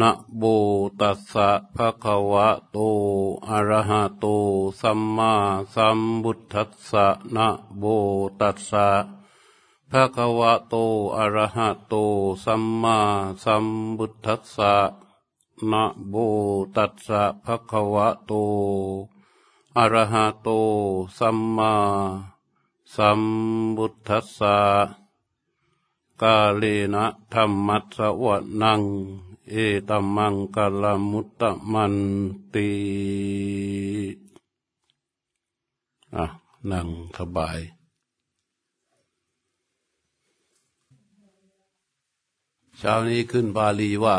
นะโมตัสสะภะคะวะโต อะระหะโต สัมมาสัมพุทธัสสะนะโมตัสสะภะคะวะโต อะระหะโต สัมมาสัมพุทธัสสะนะโมตัสสะภะคะวะโต อะระหะโต สัมมาสัมพุทธัสสะกาเลนะธรรมัสสะวะนัง เอตัมมังกลมุตตะมันตีอะนั่งสบาย เช้านี้ขึ้นบาลีว่า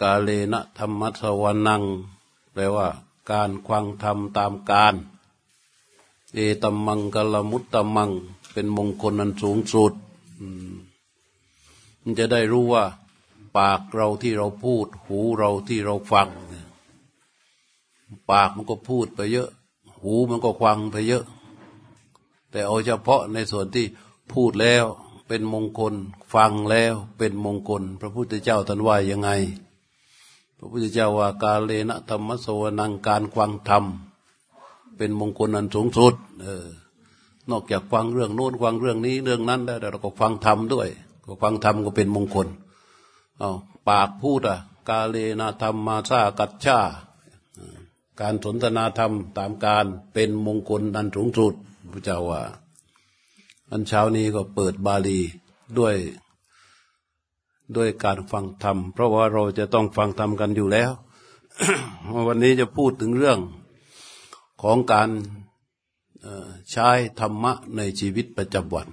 กาเลนะธรรมัสวนัง แปลว่า การควังธรรมตามการ เอตัมมังกลมุตตะมัง เป็นมงคลอันสูงสุดมันจะได้รู้ว่า ปากเราที่เราพูด หูเราที่เราฟัง ปากมันก็พูดไปเยอะ หูมันก็ฟังไปเยอะ แต่เอาเฉพาะในส่วนที่พูดแล้วเป็นมงคล ฟังแล้วเป็นมงคล พระพุทธเจ้าท่านว่ายังไง พระพุทธเจ้าว่ากาเลนะธรรมโสนังการควังธรรม เป็นมงคลอันสูงสุดเออนอกจากฟังเรื่องโน้นฟังเรื่องนี้เรื่องนั้นได้เราก็ฟังธรรมด้วย ก็ฟังธรรมก็เป็นมงคล เอาปากพูดอะกาเลนาธรรมมาซากัจฉาการสนทนาธรรมตามการเป็นมงคลอันสูงสุดพระเจ้าว่า อันเช้านี้ก็เปิดบาลีด้วยด้วยการฟังธรรม เพราะว่าเราจะต้องฟังธรรมกันอยู่แล้ว วันนี้จะพูดถึงเรื่องของการใช้ธรรมะในชีวิตประจำวัน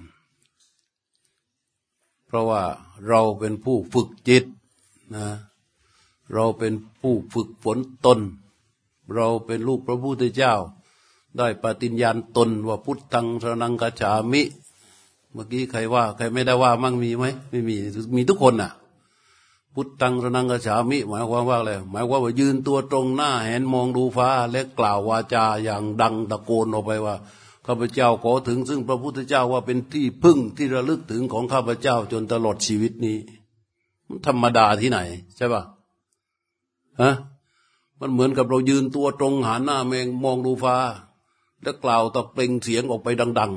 เพราะว่า เราเป็นผู้ฝึกจิตนะเราเป็นผู้ฝึกฝนตน เราเป็นลูกพระพุทธเจ้า ได้ปฏิญญาณตนว่าพุทธังสนังกัจฉามิ เมื่อกี้ใครว่า ใครไม่ได้ว่ามั่งมีไหมไม่มีมีทุกคนน่ะ พุทธังสนังกัจฉามิ หมายความว่าอะไรหมายความว่ายืนตัวตรงหน้าเห็นมองดูฟ้าและกล่าววาจาอย่างดังตะโกนออกไปว่า ข้าพเจ้าขอถึงซึ่งพระพุทธเจ้าว่าเป็นที่พึ่งที่ระลึกถึงของข้าพเจ้าจนตลอดชีวิตนี้มันธรรมดาที่ไหน ใช่ปะฮะมันเหมือนกับเรายืนตัวตรงหาหน้าแมงมองดูฟ้า แล้วกล่าวตะเปล่งเสียงออกไปดัง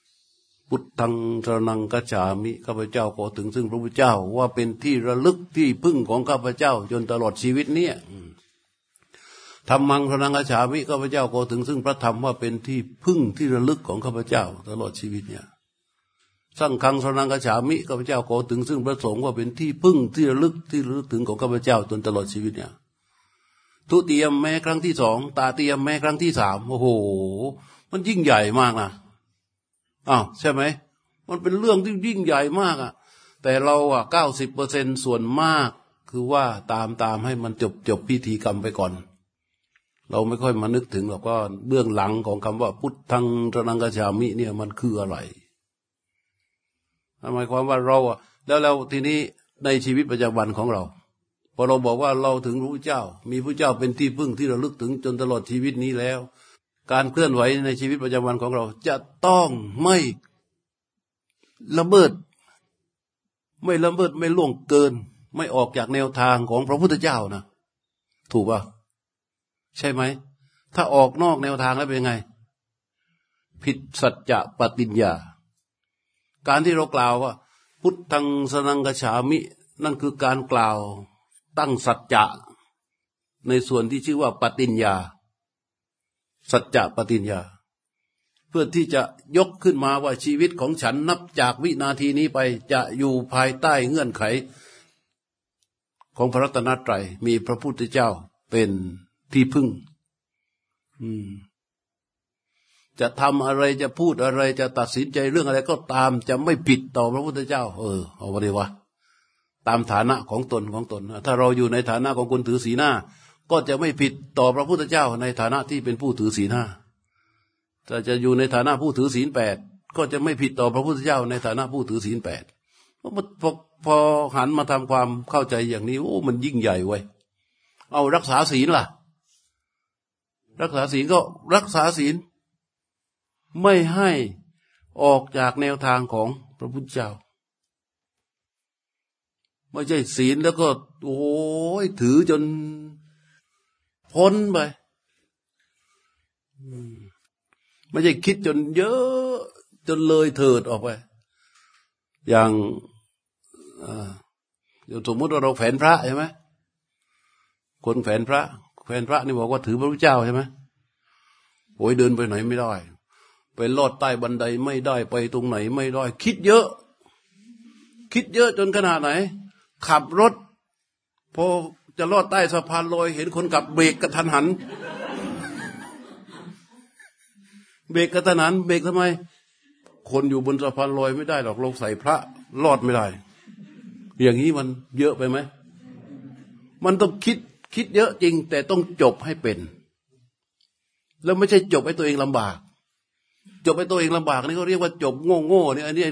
ๆ พุทธังสนังกัจฉามิข้าพเจ้าขอถึงซึ่งพระพุทธเจ้าว่าเป็นที่ระลึกที่พึ่งของข้าพเจ้าจนตลอดชีวิตเนี้ย ธรรมังพระนังอาชามิข้าพเจ้าก็ถึงซึ่งพระธรรมว่าเป็นที่พึ่งที่ระลึกของข้าพเจ้า ตลอดชีวิตเนี่ยสั่งคังพระนังอาชามิข้าพเจ้าก็ถึงซึ่งพระสงฆ์ว่าเป็นที่พึ่งที่ระลึกที่ระลึกถึงของข้าพเจ้าจนตลอดชีวิตเนี่ยทุติยมแม้ครั้งที่สองตาเตียมแม้ครั้งที่สามโอ้โห มันยิ่งใหญ่มากนะอ้าวใช่ไหมมันเป็นเรื่องที่ยิ่งใหญ่มากอะ แต่เราอะเก้าสิบเปอร์เซ็นส่วนมาก คือว่าตามตามให้มันจบจบพิธีกรรมไปก่อน เราไม่ค่อยมานึกถึงหรอกว่าเบื้องหลังของคำว่า พุทธังตนังกชามิเนี่ยมันคืออะไรหมายความว่าเราอะแล้วเราทีนี้ในชีวิตประจำวันของเราพอเราบอกว่าเราถึงรู้เจ้า มีพระเจ้าเป็นที่พึ่งที่เราลึกถึงจนตลอดชีวิตนี้แล้ว การเคลื่อนไหวในชีวิตประจำวันของเรา จะต้องไม่ละเมิด ไม่ละเมิดไม่ล่วงเกิน ไม่ออกจากแนวทางของพระพุทธเจ้านะ ถูกป่ะ ใช่ไหม ถ้าออกนอกแนวทางแล้วเป็นไง ผิดสัจจะปฏิญญา การที่เรากล่าวว่า พุทธังสนังกฉามิ นั่นคือการกล่าวตั้งสัจจะ ในส่วนที่ชื่อว่าปฏิญญา สัจจะปฏิญญา เพื่อที่จะยกขึ้นมาว่าชีวิตของฉันนับจากวินาทีนี้ไปจะอยู่ภายใต้เงื่อนไขของพระรัตนตรัยมีพระพุทธเจ้าเป็น ที่พึ่ง อืม จะทำอะไรจะพูดอะไร จะตัดสินใจเรื่องอะไรก็ตาม จะไม่ผิดต่อพระพุทธเจ้า เออเอาไปวะตามฐานะของตนของตน ถ้าเราอยู่ในฐานะของคนถือศีลห้า ก็จะไม่ผิดต่อพระพุทธเจ้า ในฐานะที่เป็นผู้ถือศีลห้าถ้าจะอยู่ในฐานะผู้ถือศีลแปดก็จะไม่ผิดต่อพระพุทธเจ้า ในฐานะผู้ถือศีลแปดพอพอหันมาทำความเข้าใจอย่างนี้โอ้มันยิ่งใหญ่ไว้ยเอารักษาศีลล่ะ รักษาศีลก็รักษาศีล ไม่ให้ออกจากแนวทางของพระพุทธเจ้า ไม่ใช่ศีลแล้วก็ โอ้ยถือจนพ้นไปไม่ใช่คิดจนเยอะจนเลยเถิดออกไป อย่างอย่างสมมติว่าเราแฝนพระใช่ไหมคนแฝนพระ แฝนพระนี่บอกว่าถือพระพุทธเจ้าใช่ไหมโอยเดินไปไหนไม่ได้ ไปลอดใต้บันไดไม่ได้ไปตรงไหนไม่ได้ คิดเยอะ คิดเยอะจนขนาดไหน ขับรถ พอจะลอดใต้สะพานลอยเห็นคนขับเบรกกระทันหัน เบรกกระทันหัน เบรกทำไม คนอยู่บนสะพานลอยไม่ได้หรอกเราใส่พระลอดไม่ได้ อย่างนี้มันเยอะไปไหมมันต้องคิด คิดเยอะจริงแต่ต้องจบให้เป็น แล้วไม่ใช่จบให้ตัวเองลำบาก จบให้ตัวเองลำบากนี่เขาเรียกว่าจบโง่โง่เนี่ยอันนี้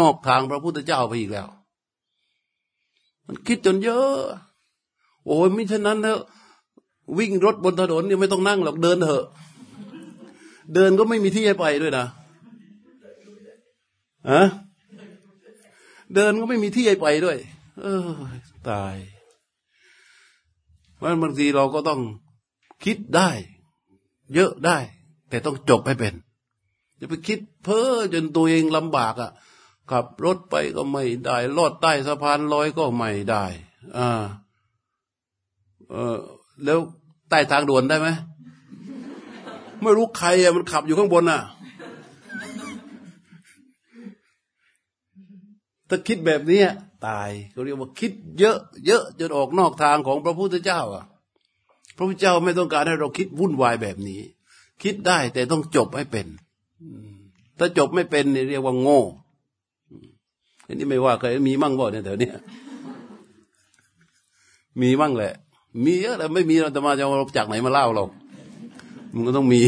นอกทางพระพุทธเจ้าไปอีกแล้ว มันคิดจนเยอะ โอ้ยมิฉะนั้นแล้ววิ่งรถบนถนนเนี่ยไม่ต้องนั่งหรอกเดินเถอะ เดินก็ไม่มีที่ให้ไปด้วยนะอะเดินก็ไม่มีที่ให้ไปด้วย เออ ตาย ราะบางทีเราก็ต้องคิดได้ เยอะได้ แต่ต้องจบให้เป็นจะไปคิดเพ้อจนตัวเองลำบากอะ่ะขับรถไปก็ไม่ได้ลอดใต้สะพานลอยก็ไม่ได้อ่าเออแล้วใต้ทางด่วนได้ไหมไม่รู้ใครอะมันขับอยู่ข้างบนอะถ้าคิดแบบนี้ ตายเขาเรียกว่าคิดเยอะ เยอะจนออกนอกทางของพระพุทธเจ้าอะ พระพุทธเจ้าไม่ต้องการให้เราคิดวุ่นวายแบบนี้ คิดได้แต่ต้องจบให้เป็นถ้าจบไม่เป็นเรียกว่าโง่อันนี้ไม่ว่าเคยมีมั่งบ่เนี่ยแถวนี้มีมั่งแหละ มีเยอะแต่ไม่มีเราจะมาจะเอาจากไหนมาเล่าหรอกมันก็ต้องมี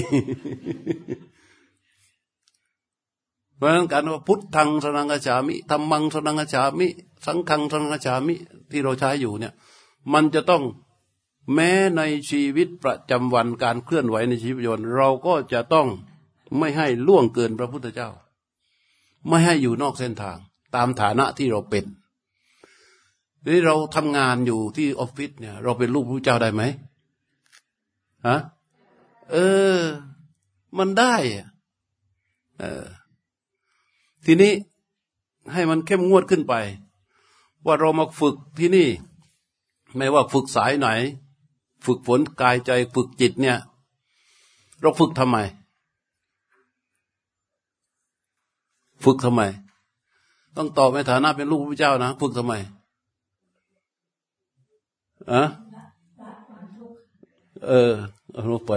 เพราะฉะนั้นการว่าพุทธังสนังกฉามิธรรมังสนังกฉามิ สังฆังสนังกฉามิที่เราใช้อยู่เนี่ย มันจะต้องแม้ในชีวิตประจำวันการเคลื่อนไหวในชีวิตประจำวันเราก็จะต้องไม่ให้ล่วงเกินพระพุทธเจ้า ไม่ให้อยู่นอกเส้นทาง ตามฐานะที่เราเป็นนี่เราทำงานอยู่ที่ออฟฟิศเนี่ย เราเป็นลูกพระเจ้าได้ไหมฮะเออ มันได้ เออ ทีนี้ให้มันเข้มงวดขึ้นไป ว่าเรามาฝึกที่นี่ ไม่ว่าฝึกสายไหน ฝึกฝนกายใจฝึกจิตเนี่ย เราฝึกทำไม ฝึกทำไม ต้องตอบในฐานะเป็นลูกพระเจ้านะ ฝึกทำไมอะเออเอาลงไป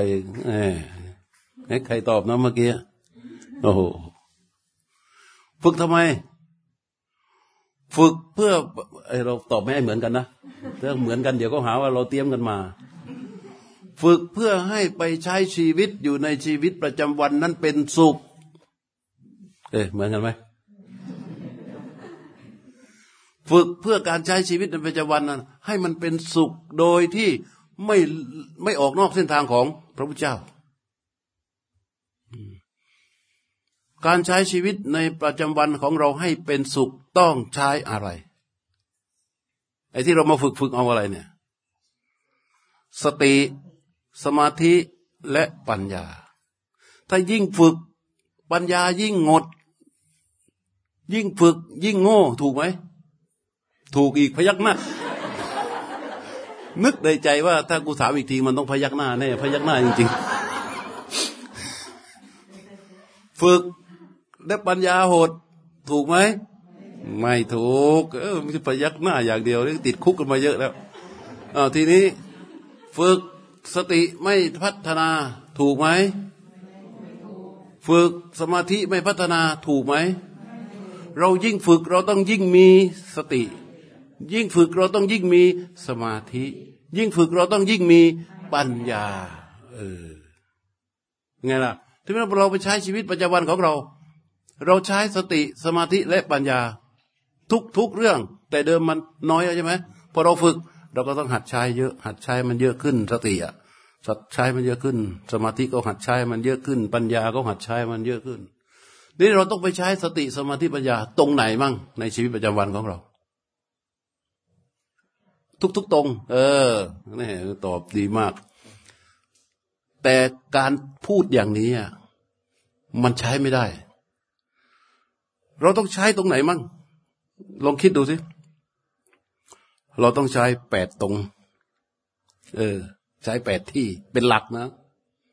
เออใครตอบนะเมื่อกี้โอ้โห ฝึกทำไม ฝึกเพื่อเราตอบไม่ให้เหมือนกันนะถ้าเหมือนกันเดี๋ยวก็หาว่าเราเตรียมกันมา ฝึกเพื่อให้ไปใช้ชีวิตอยู่ในชีวิตประจำวันนั้นเป็นสุข เอ๊ะเหมือนกันไหมฝึกเพื่อการใช้ชีวิตในประจำวันนั้นให้มันเป็นสุขโดยที่ไม่ไม่ออกนอกเส้นทางของพระพุทธเจ้า การใช้ชีวิตในประจำวันของเราให้เป็นสุขต้องใช้อะไร ไอ้ที่เรามาฝึกฝึกเอาอะไรเนี่ย สติ สมาธิและปัญญา ถ้ายิ่งฝึกปัญญายิ่งงด ยิ่งฝึก ยิ่งโง่ ถูกไหม ถูกอีกพยักหน้านึกในใจว่าถ้ากูถามอีกทีมันต้องพยักหน้าแน่พยักหน้าจริงๆ ฝึก ได้ปัญญาโหดถูกไหม ไม่ถูก เออมันจะพยักหน้าอย่างเดียวนี่ติดคุกกันมาเยอะแล้วอาทีนี้ฝึกสติไม่พัฒนาถูกไหม ฝึกสมาธิไม่พัฒนาถูกไหม เรายิ่งฝึกเราต้องยิ่งมีสติ ยิ่งฝึกเราต้องยิ่งมีสมาธิ ยิ่งฝึกเราต้องยิ่งมีปัญญา เออไงล่ะที่เราไปใช้ชีวิตประจำวันของเรา เราใช้สติสมาธิและปัญญา ทุกทุกเรื่อง แต่เดิมมันน้อยใช่ไหมพอเราฝึกเราก็ต้องหัดใช้เยอะ หัดใช้มันเยอะขึ้นสติอะใช้มันเยอะขึ้น สมาธิก็หัดใช้มันเยอะขึ้น ปัญญาก็หัดใช้มันเยอะขึ้น นี่เราต้องไปใช้สติสมาธิปัญญาตรงไหนมั่งในชีวิตประจำวันของเรา ทุกๆตรง เออนี่ตอบดีมาก แต่การพูดอย่างนี้อะมันใช้ไม่ได้ เราต้องใช้ตรงไหนมั่ง ลองคิดดูสิ เราต้องใช้แปดตรง เออ ใช้แปดที่เป็นหลักนะ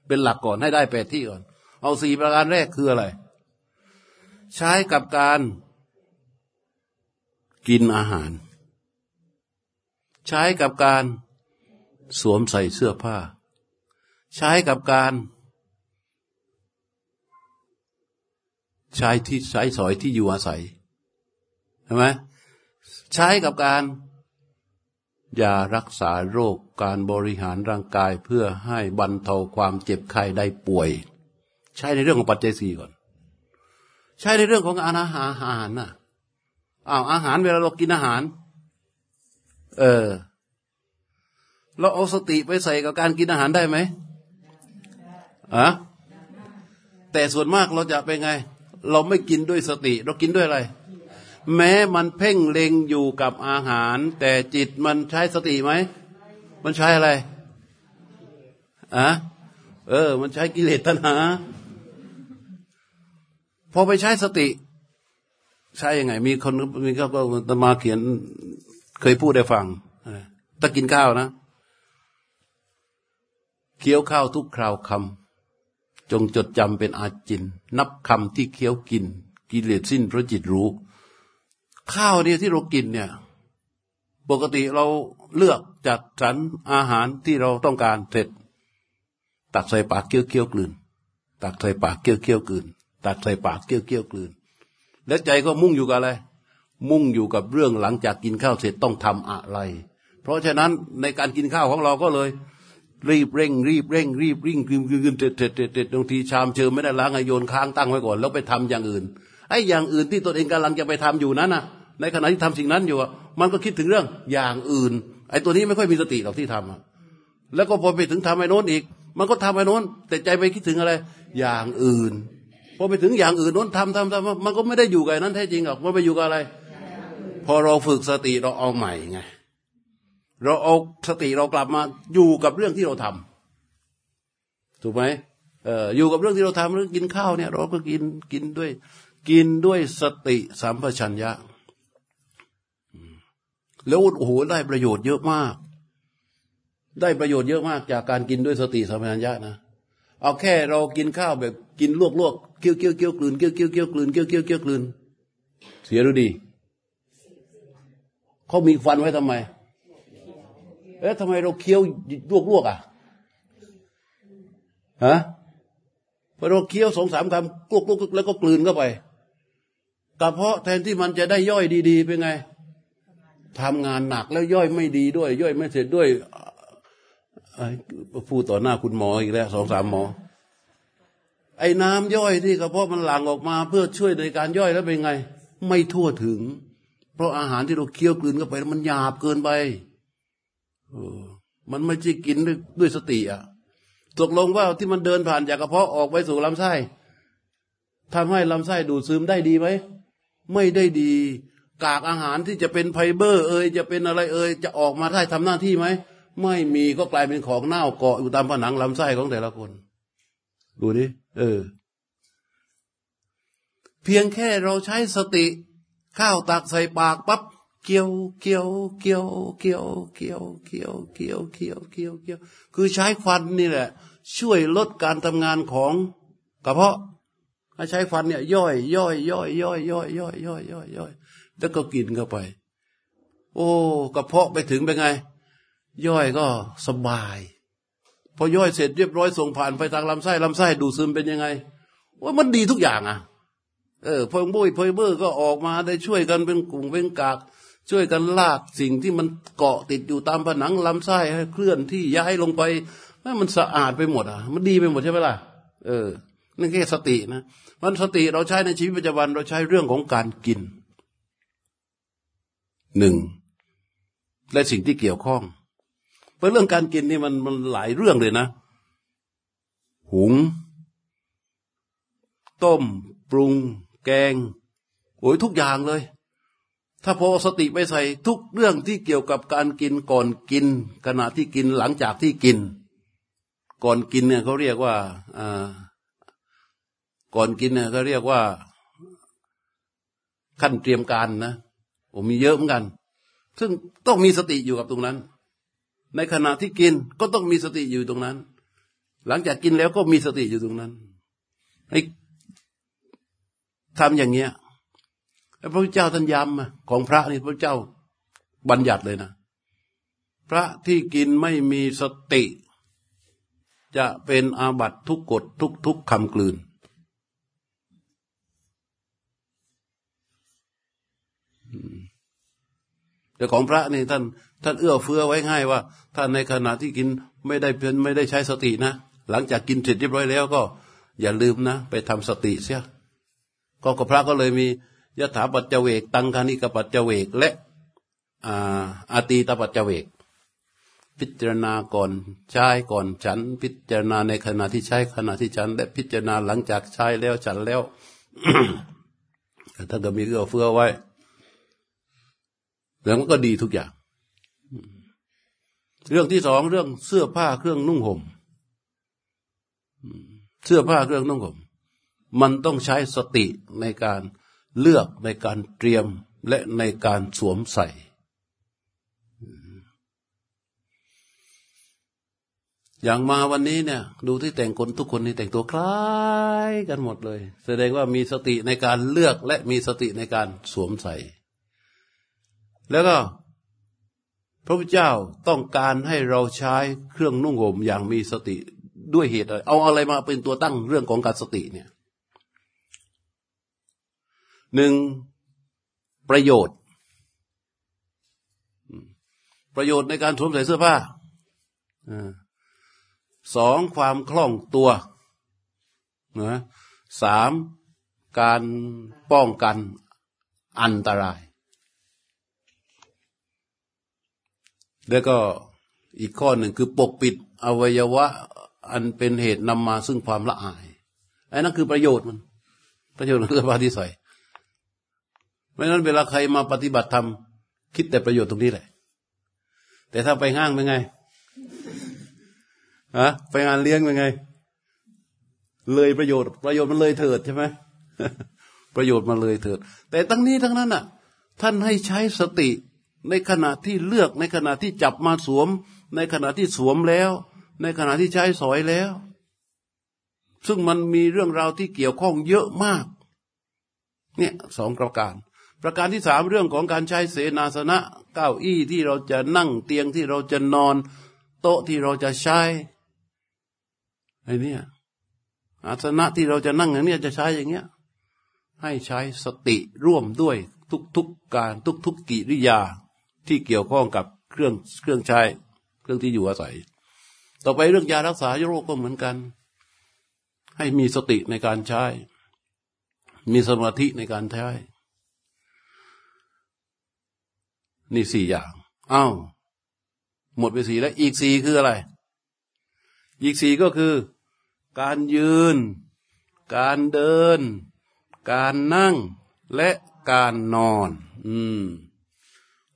เป็นหลักก่อนให้ได้แปดที่ก่อน เอาสี่ประการแรกคืออะไร ใช้กับการกินอาหาร ใช้กับการสวมใส่เสื้อผ้า ใช้กับการ ใช้ที่ใช้สอยที่อยู่อาศัยใช่ไหมใช้กับการยารักษาโรคการบริหารร่างกายเพื่อให้บรรเทาความเจ็บไข้ได้ป่วย ใช้ในเรื่องของปัจเจัยสี่ก่อน ใช้ในเรื่องของอาหารอาหารน่ะอ้าวอาหารเวลาเรากินอาหาร เออ เราเอาสติไปใส่กับการกินอาหารได้ไหมอะแต่ส่วนมากเราจะเป็นไง เราไม่กินด้วยสติ เรากินด้วยอะไร แม้มันเพ่งเล็งอยู่กับอาหาร แต่จิตมันใช้สติไหม มันใช้อะไรอะเออ มันใช้กิเลสตัณหา พอไปใช้สติ ใช้ยังไง มีคนมีก็ก็ตมาเขียน เคยพูดได้ฟังถ้ากินข้าวนะ เคี้ยวข้าวทุกคราวคำ จงจดจำเป็นอาจิน นับคำที่เคี้ยวกิน กิเลสสิ้นเพราะจิตรู้ ข้าวเนี่ยที่เรากินเนี่ย ปกติเราเลือกจัดสรรอาหารที่เราต้องการเสร็จ ตักใส่ปากเคี้ยวเคี้ยวกลืน ตักใส่ปากเคี้ยวเคี้ยวกลืน ตักใส่ปากเคี้ยวเคี้ยวกลืน แล้วใจก็มุ่งอยู่กับอะไร มุ่งอยู่กับเรื่องหลังจากกินข้าวเสร็จต้องทำอะไร เพราะฉะนั้นในการกินข้าวของเราก็เลย รีบเร่ง รีบเร่ง รีบริ่งกึมกึมกึมเด็ดเด็ดเด็ดเด็ดบางทีชามเชิมไม่ได้ล้างไอโยนค้างตั้งไว้ก่อน แล้วไปทำอย่างอื่นไอ้อย่างอื่นที่ตนเองกำลังจะไปทำอยู่นั้นน่ะ ในขณะที่ทำสิ่งนั้นอยู่มันก็คิดถึงเรื่องอย่างอื่น ไอ้ตัวนี้ไม่ค่อยมีสติหรอกที่ทำอะแล้วก็พอไปถึงทำไอ้โน้นอีก มันก็ทำไอ้โน้น แต่ใจไปคิดถึงอะไร อย่างอื่นพอไปถึงอย่างอื่นโน้นทำทำทำมันก็ไม่ได้อยู่กับนั้นแท้จริงหรอกมันไปอยู่กับอะไร พอเราฝึกสติเราเอาใหม่ไง เราเอาสติเรากลับมาอยู่กับเรื่องที่เราทำถูกไหมเอออยู่กับเรื่องที่เราทำเรื่องกินข้าวเนี่ย เราก็กินกินด้วย กินด้วยสติสัมปชัญญะแล้วโอ้โหได้ประโยชน์เยอะมาก ได้ประโยชน์เยอะมากจากการกินด้วยสติสัมปชัญญะนะเอาแค่เรากินข้าวแบบกินลวกลวกเคี้ยวเคี้ยวเคี้ยวกลืนเคี้ยวเคี้ยวเคี้ยวกลืนเคี้ยวเคี้ยวเคี้ยวกลืน เสียหรือดีเขามีฟันไว้ทำไม เอ๊ะทำไมเราเคี้ยวลวกลวกอะฮะพอเราเคี้ยวสองสามคำกลุกลุกแล้วก็กลืนเข้าไปกระเพาะแทนที่มันจะได้ย่อยดีๆเป็นไงทำงานหนักแล้วย่อยไม่ดีด้วย ย่อยไม่เสร็จด้วยพูดต่อหน้าคุณหมออีกแล้วสองสามหมอ ไอ้น้ำย่อยที่กระเพาะมันหลั่งออกมา เพื่อช่วยในการย่อยแล้วเป็นไง ไม่ทั่วถึง เพราะอาหารที่เราเคี้ยวกลืนเข้าไปมันหยาบเกินไป มันไม่ใช่กินด้วยด้วยสติอะตกลงว่าที่มันเดินผ่านจากกระเพาะออกไปสู่ลำไส้ทำให้ลำไส้ดูดซึมได้ดีไหมไม่ได้ดี กากอาหารที่จะเป็นไฟเบอร์ เอ่ยจะเป็นอะไรเอ่ยจะออกมาได้ทำหน้าที่ไหมไม่มีก็กลายเป็นของเน่าเกาะอยู่ตามผนังลำไส้ของแต่ละคน ดูดิเออ เพียงแค่เราใช้สติ ข้าวตักใส่ปากปั๊บ เกี่ยวเกี่ยวเกี่ยวเกี่ยวเกี่ยวเกี่ยวเกี่ยวเกี่ยวเกี่ยวเกี่ยวคือใช้ฟันนี่แหละ ช่วยลดการทำงานของกระเพาะให้ใช้ฟันเนี่ย ย่อย ย่อย ย่อยย่อยย่อยย่อยย่อยย่อยย่อยแล้วก็กินเข้าไป โอ้กระเพาะไปถึงเป็นไง ย่อยก็สบาย พอย่อยเสร็จเรียบร้อยส่งผ่านไปทางลำไส้ลำไส้ดูดซึมเป็นยังไงว่ามันดีทุกอย่างอะ เออพงบุ้ยพยเบอร์ก็ออกมาได้ช่วยกันเป็นกลุ่มเป็นกาก ช่วยกันลากสิ่งที่มันเกาะติดอยู่ตามผนังลำไส้ให้เคลื่อนที่ย้ายลงไปให้มันสะอาดไปหมดอะ มันดีไปหมดใช่ไหมล่ะ เออนั่นแค่สตินะมันสติเราใช้ในชีวิตประจำวันเราใช้เรื่องของการกินหนึ่งและสิ่งที่เกี่ยวข้องเพราะเรื่องการกินนี่มันมันหลายเรื่องเลยนะ หุง ต้ม ปรุง แกงโอ้ยทุกอย่างเลย ถ้าพอสติไปใส่ทุกเรื่องที่เกี่ยวกับการกินก่อนกิน ขณะที่กินหลังจากที่กิน ก่อนกินเนี่ยเขาเรียกว่าก่อนกินเนี่ยเขาเรียกว่า ขั้นเตรียมการนะผมมีเยอะเหมือนกัน ซึ่งต้องมีสติอยู่กับตรงนั้น ในขณะที่กินก็ต้องมีสติอยู่ตรงนั้น หลังจากกินแล้วก็มีสติอยู่ตรงนั้นให้ทำอย่างเงี้ย พระพุทธเจ้าท่านย้ำของพระนี่พระเจ้าบัญญัติเลยนะ พระที่กินไม่มีสติ จะเป็นอาบัตทุกกฎทุกทุกคำกลืน แต่ของพระนี่ท่านท่านเอื้อเฟื้อไว้ง่ายว่า ท่านในขณะที่กินไม่ได้เป็นไม่ได้ใช้สตินะ หลังจากกินเสร็จเรียบร้อยแล้วก็ อย่าลืมนะ ไปทำสติเสียก็พระก็เลยมี ยถาปัจเจเวก ตังคานิกปัจเจเวก และอาตีตปัจเจเวก พิจารณาก่อนใช้ก่อนฉัน พิจารณาในขณะที่ใช้ขณะที่ฉัน และพิจารณาหลังจากใช้แล้วฉันแล้วท่านก็มีเอื้อเฟื้อไว้ แล้วมันก็ดีทุกอย่าง เรื่องที่สองเรื่องเสื้อผ้าเครื่องนุ่งห่มเสื้อผ้าเครื่องนุ่งห่มมันต้องใช้สติในการ เลือกในการเตรียมและในการสวมใส่ อย่างมาวันนี้เนี่ย ดูที่แต่งคนทุกคนนี่แต่งตัวคล้ายกันหมดเลย แสดงว่ามีสติในการเลือกและมีสติในการสวมใส่ แล้วก็พระพุทธเจ้าต้องการให้เราใช้เครื่องนุ่งห่มอย่างมีสติด้วยเหตุอะไร เอาอะไรมาเป็นตัวตั้งเรื่องของการสติเนี่ย หนึ่งประโยชน์ ประโยชน์ในการสวมใส่เสื้อผ้าสองความคล่องตัวนะสามการป้องกันอันตราย แล้วก็อีกข้อหนึ่งคือปกปิดอวัยวะอันเป็นเหตุนำมาซึ่งความละอายไอ้นั่นคือประโยชน์มัน ประโยชน์ของเสื้อผ้าที่ใส่ เพราะฉะนั้นเวลาใครมาปฏิบัติธรรมคิดแต่ประโยชน์ตรงนี้แหละ แต่ถ้าไปห้างเป็นไงฮะไปงานเลี้ยงเป็นไง เลยประโยชน์ ประโยชน์มันเลยเถิดใช่ไหมประโยชน์มันเลยเถิด แต่ทั้งนี้ทั้งนั้นอะ ท่านให้ใช้สติในขณะที่เลือกในขณะที่จับมาสวม ในขณะที่สวมแล้ว ในขณะที่ใช้สอยแล้ว ซึ่งมันมีเรื่องราวที่เกี่ยวข้องเยอะมาก เนี่ยสองประการ ประการที่สามเรื่องของการใช้เสนาสนะเก้าอี้ที่เราจะนั่งเตียงที่เราจะนอน โต๊ะที่เราจะใช้ไอ้นี่อาสนะที่เราจะนั่งอย่างนี้จะใช้อย่างเงี้ยให้ใช้สติร่วมด้วยทุกๆกการทุกๆกิริยาที่เกี่ยวข้องกับเครื่องเครื่องใช้เครื่องที่อยู่อาศัย ต่อไปเรื่องยารักษาโรคก็เหมือนกัน ให้มีสติในการใช้ มีสมาธิในการใช้ นี่สี่อย่างอ้าวหมดไปสี่แล้ว อีกสี่คืออะไร อีกสี่ก็คือ การยืน การเดิน การนั่งและการนอน อืม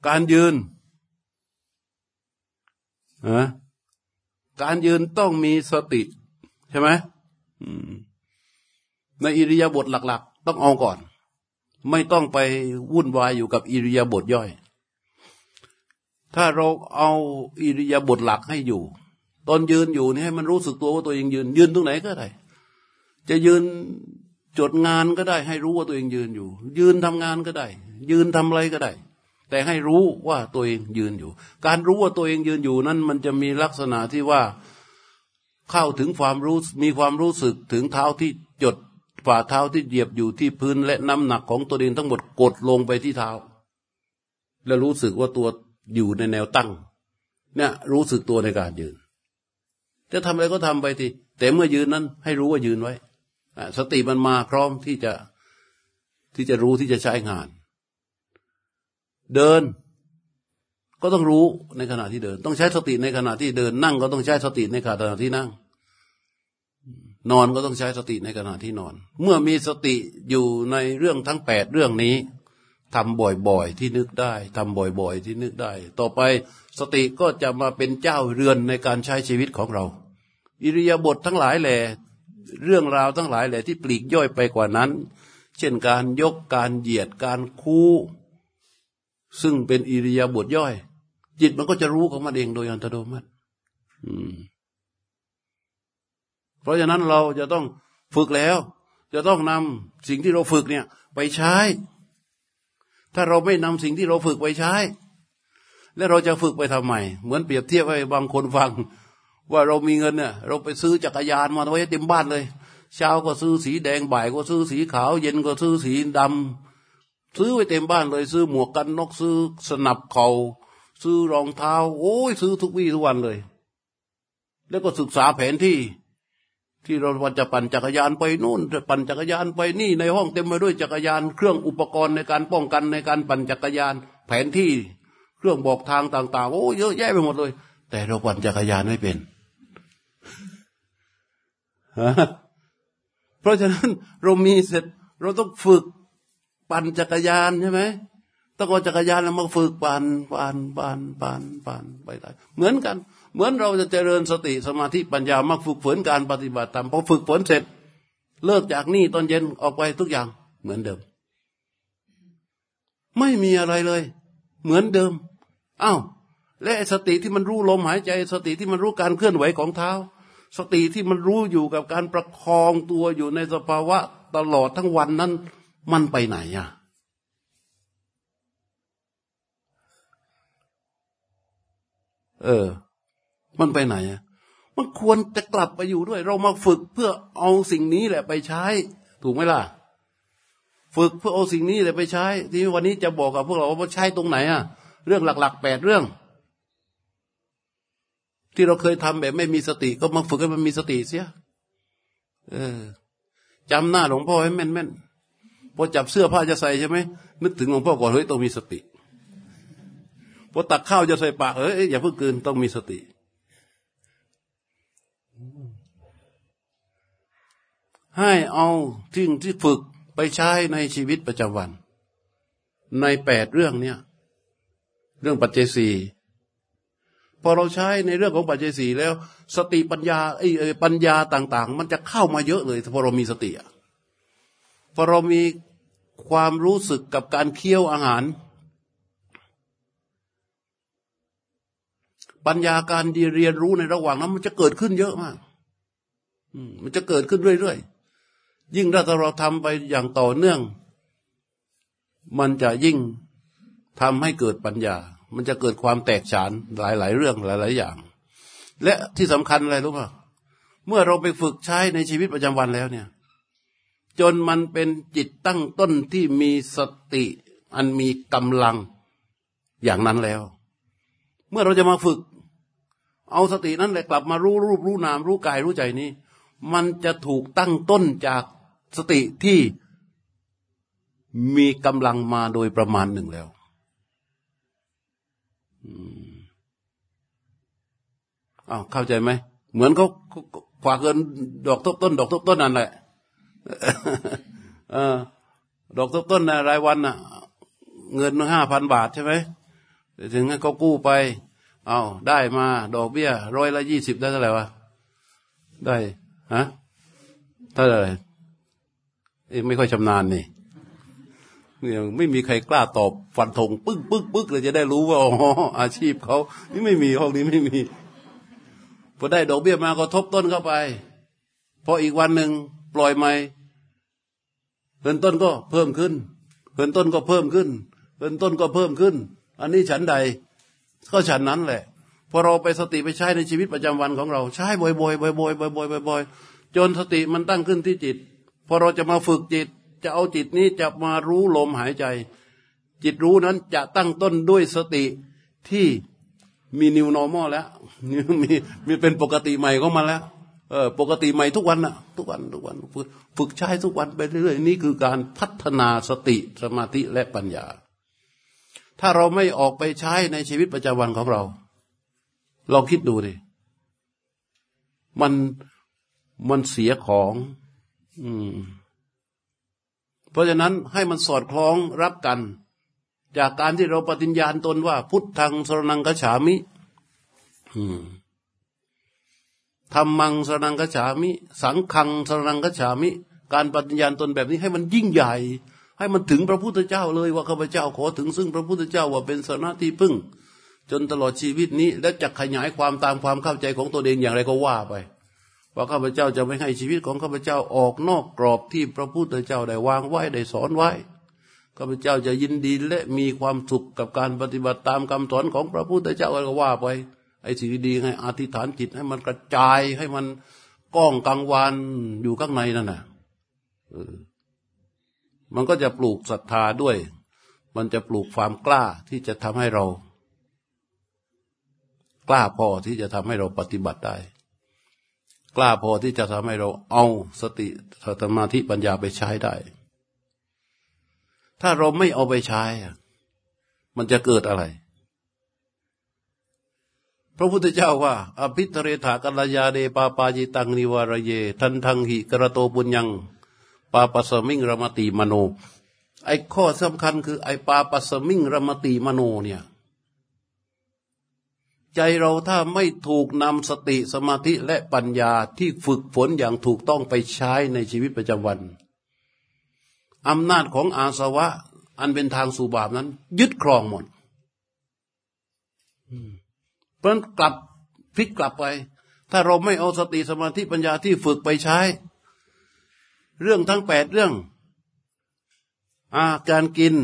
การยืนนะการยืนต้องมีสติ ใช่ไหมในอิริยาบถหลัก ๆ ต้องเอาก่อน ไม่ต้องไปวุ่นวายอยู่กับอิริยาบถย่อย ถ้าเราเอาอิริยาบถหลักให้อยู่ ตอนยืนอยู่นี่ให้มันรู้สึกตัวว่าตัวเองยืน ยืนตรงไหนก็ได้ จะยืนจดงานก็ได้ ให้รู้ว่าตัวเองยืนอยู่ ยืนทำงานก็ได้ ยืนทำอะไรก็ได้ แต่ให้รู้ว่าตัวเองยืนอยู่ การรู้ว่าตัวเองยืนอยู่นั้นมันจะมีลักษณะที่ว่าเข้าถึงความรู้มีความรู้สึกถึงเท้าที่จดฝ่าเท้าที่เหยียบอยู่ที่พื้นและน้ำหนักของตัวเองทั้งหมดกดลงไปที่เท้า แล้วรู้สึกว่าตัว อยู่ในแนวตั้ง เนี่ย รู้สึกตัวในการยืน จะทำอะไรก็ทำไปทีแต่เมื่อยืนนั้น ให้รู้ว่ายืนไว้สติมันมาพร้อมที่จะที่จะรู้ที่จะใช้งาน เดินก็ต้องรู้ในขณะที่เดิน ต้องใช้สติในขณะที่เดิน นั่งก็ต้องใช้สติในขณะที่นั่ง นอนก็ต้องใช้สติในขณะที่นอน เมื่อมีสติอยู่ในเรื่องทั้งแปดเรื่องนี้ ทำบ่อยๆที่นึกได้ทำบ่อยๆที่นึกได้ ต่อไปสติก็จะมาเป็นเจ้าเรือนในการใช้ชีวิตของเรา อิริยาบถททั้งหลายแหล่เรื่องราวทั้งหลายแหล่ที่ปลีกย่อยไปกว่านั้น เช่นการยกการเหยียดการคู่ ซึ่งเป็นอิริยาบถย่อย จิตมันก็จะรู้ของมันเองโดยอัตโนมัติเพราะฉะนั้นเราจะต้องฝึกแล้ว จะต้องนำสิ่งที่เราฝึกเนี่ย ไปใช้ ถ้าเราไม่นำสิ่งที่เราฝึกไปใช้ แล้วเราจะฝึกไปทำไม เหมือนเปรียบเทียบให้บางคนฟัง ว่าเรามีเงินเนี่ยเราไปซื้อจักรยานมาไว้เต็มบ้านเลย เช้าก็ซื้อสีแดงบ่ายก็ซื้อสีขาว เย็นก็ซื้อสีดำซื้อไว้เต็มบ้านเลย ซื้อหมวกกันนกซื้อสนับเข่าซื้อรองเท้า โอ้ยซื้อทุกวี่ทุกวันเลย แล้วก็ศึกษาแผนที่ ที่เราวันจะปั่นจักรยานไปนู่นจะปั่นจักรยานไปนี่ในห้องเต็มไปด้วยจักรยาน เครื่องอุปกรณ์ในการป้องกันในการปั่นจักรยาน แผนที่เครื่องบอกทางต่าง ๆ โอ้เยอะแยะไปหมดเลย แต่เราปั่นจักรยานไม่เป็นเพราะฉะนั้นเรามีเสร็จเราต้องฝึกปั่นจักรยานใช่ไหมต้องเอาจักรยานมาฝึกปั่นปั่นปั่นปั่นปั่นไปได้เหมือนกัน เหมือนเราจะเจริญสติสมาธิปัญญามาฝึกฝนการปฏิบัติธรรมพอฝึกฝนเสร็จ เลิกจากนี่ตอนเย็นออกไปทุกอย่างเหมือนเดิม ไม่มีอะไรเลย เหมือนเดิมอา้าวและสติที่มันรู้ลมหายใจ สติที่มันรู้การเคลื่อนไหวของเท้า สติที่มันรู้อยู่กับการประคองตัวอยู่ในสภาวะตลอดทั้งวันนั้น มันไปไหนอะเออ มันไปไหนอะมันควรจะกลับไปอยู่ด้วย เรามาฝึกเพื่อเอาสิ่งนี้แหละไปใช้ ถูกไหมล่ะ ฝึกเพื่อเอาสิ่งนี้แหละไปใช้ ที่วันนี้จะบอกกับพวกเราว่าใช้ตรงไหนอะ เรื่องหลักๆแปดเรื่อง ที่เราเคยทำแบบไม่มีสติ ก็มาฝึกให้มันมีสติเสียเออจำหน้าหลวงพ่อให้แม่นๆพอจับเสื้อผ้าจะใส่ใช่ไหมนึกถึงหลวงพ่อก่อนเฮ้ยต้องมีสติพอตักข้าวจะใส่ปากเฮ้ยอย่าเพิ่งกินต้องมีสติ ให้เอาสิ่งที่ฝึกไปใช้ในชีวิตประจำวัน ในแปดเรื่องเนี้ยเรื่องปัจเจศีพอเราใช้ในเรื่องของปัจเจศีแล้ว สติปัญญาไอ้ปัญญาต่าง ๆ มันจะเข้ามาเยอะเลยพอเรามีสติพอเรามีความรู้สึกกับการเคี้ยวอาหาร ปัญญาการเรียนรู้ในระหว่างนั้น มันจะเกิดขึ้นเยอะมากมันจะเกิดขึ้นเรื่อยๆ ยิ่งถ้าเราทำไปอย่างต่อเนื่อง มันจะยิ่งทำให้เกิดปัญญา มันจะเกิดความแตกฉานหลายๆ เรื่องหลาย ๆ อย่าง และที่สำคัญอะไรรู้ป่ะเมื่อเราไปฝึกใช้ในชีวิตประจำวันแล้วเนี่ย จนมันเป็นจิตตั้งต้นที่มีสติ อันมีกำลังอย่างนั้นแล้ว เมื่อเราจะมาฝึก เอาสตินั้นแหละกลับมารู้รูปรู้นามรู้กายรู้ใจนี้ มันจะถูกตั้งต้นจากสติที่มีกำลังมาโดยประมาณหนึ่งแล้วอ้าวเข้าใจไหม เหมือนเขาฝากเงินดอกทบต้น ดอกทบต้นนั่นแหละอดอกทบต้นนรายวันน่ะ เงินห้าพันบาทใช่ไหมถึงให้เขากู้ไป เอาได้มาดอกเบี้ยร้อยละยี่สิบได้เท่าไหร่วะ ได้ฮะเท่าไหร่เองไม่ค่อยชำนาญนี่เนี่ยไม่มีใครกล้าตอบฟันธงปึ๊กปึ๊กปึ๊กเลยจะได้รู้ว่าอ๋ออาชีพเขานี่ไม่มีห้องนี้ไม่มีพอได้ดอกเบี้ยมาก็ทบต้นเข้าไปพออีกวันหนึ่งปล่อยใหม่เงินต้นก็เพิ่มขึ้นเงินต้นก็เพิ่มขึ้นเงินต้นก็เพิ่มขึ้น อันนี้ฉันใด ก็ฉันนั้นแหละพอเราไปสติไปใช้ในชีวิตประจำวันของเรา ใช้บ่อยๆบ่อยๆบ่อยๆบ่อยๆจนสติมันตั้งขึ้นที่จิตพอเราจะมาฝึกจิต จะเอาจิตนี้จะมารู้ลมหายใจ จิตรู้นั้นจะตั้งต้นด้วยสติที่มี new normal แล้วมีมีเป็นปกติใหม่ของมันแล้วเออปกติใหม่ทุกวันนะทุกวันทุกวันฝึกใช้ทุกวันไปเรื่อยๆนี่คือการพัฒนาสติสมาธิและปัญญา ถ้าเราไม่ออกไปใช้ในชีวิตประจำวันของเรา ลองคิดดูดิมันมันเสียของ อืม เพราะฉะนั้นให้มันสอดคล้องรับกัน จากการที่เราปฏิญญาณตนว่า พุทธังสรนังกัจฉามิธรรมังสรนังกัจฉามิ สังขังสรนังกัจฉามิ การปฏิญญาณตนแบบนี้ให้มันยิ่งใหญ่ ให้มันถึงพระพุทธเจ้าเลยว่าข้าพเจ้าขอถึงซึ่งพระพุทธเจ้าว่าเป็นสนาที่พึ่ง จนตลอดชีวิตนี้ และจะขยายความตามความเข้าใจของตัวเองอย่างไรก็ว่าไป ว่าข้าพเจ้าจะไม่ให้ชีวิตของข้าพเจ้าออกนอกกรอบที่พระพุทธเจ้าได้วางไว้ได้สอนไว้ข้าพเจ้าจะยินดีและมีความสุขกับการปฏิบัติตามคำสอนของพระพุทธเจ้าก็ว่าไป ไอ้สิ่งดีให้อธิษฐานจิตให้มันกระจายให้มันก้องกังวานอยู่ข้างในนั่นน่ะ มันก็จะปลูกศรัทธาด้วย มันจะปลูกความกล้าที่จะทำให้เรา กล้าพอที่จะทำให้เราปฏิบัติได้ กล้าพอที่จะทำให้เราเอาสติสมาธิปัญญาไปใช้ได้ ถ้าเราไม่เอาไปใช้ มันจะเกิดอะไรพระพุทธเจ้าว่า อภิตเรถากัลยาเดปาปาจิตังนิวารเย ทันทังหิกระโตปุญญัง ปาปัสมิงรมติมโน ไอ้ข้อสำคัญคือ ไอ้ปาปัสมิงรมติมโนเนี่ยใจเราถ้าไม่ถูกนำสติสมาธิและปัญญาที่ฝึกฝนอย่างถูกต้องไปใช้ในชีวิตประจำวันอำนาจของอาสวะ อันเป็นทางสู่บาปนั้น ยึดครองหมดเพราะนั้นกลับพลิกกลับไป ถ้าเราไม่เอาสติสมาธิปัญญาที่ฝึกไปใช้ เรื่องทั้งแปดเรื่องอาการกิน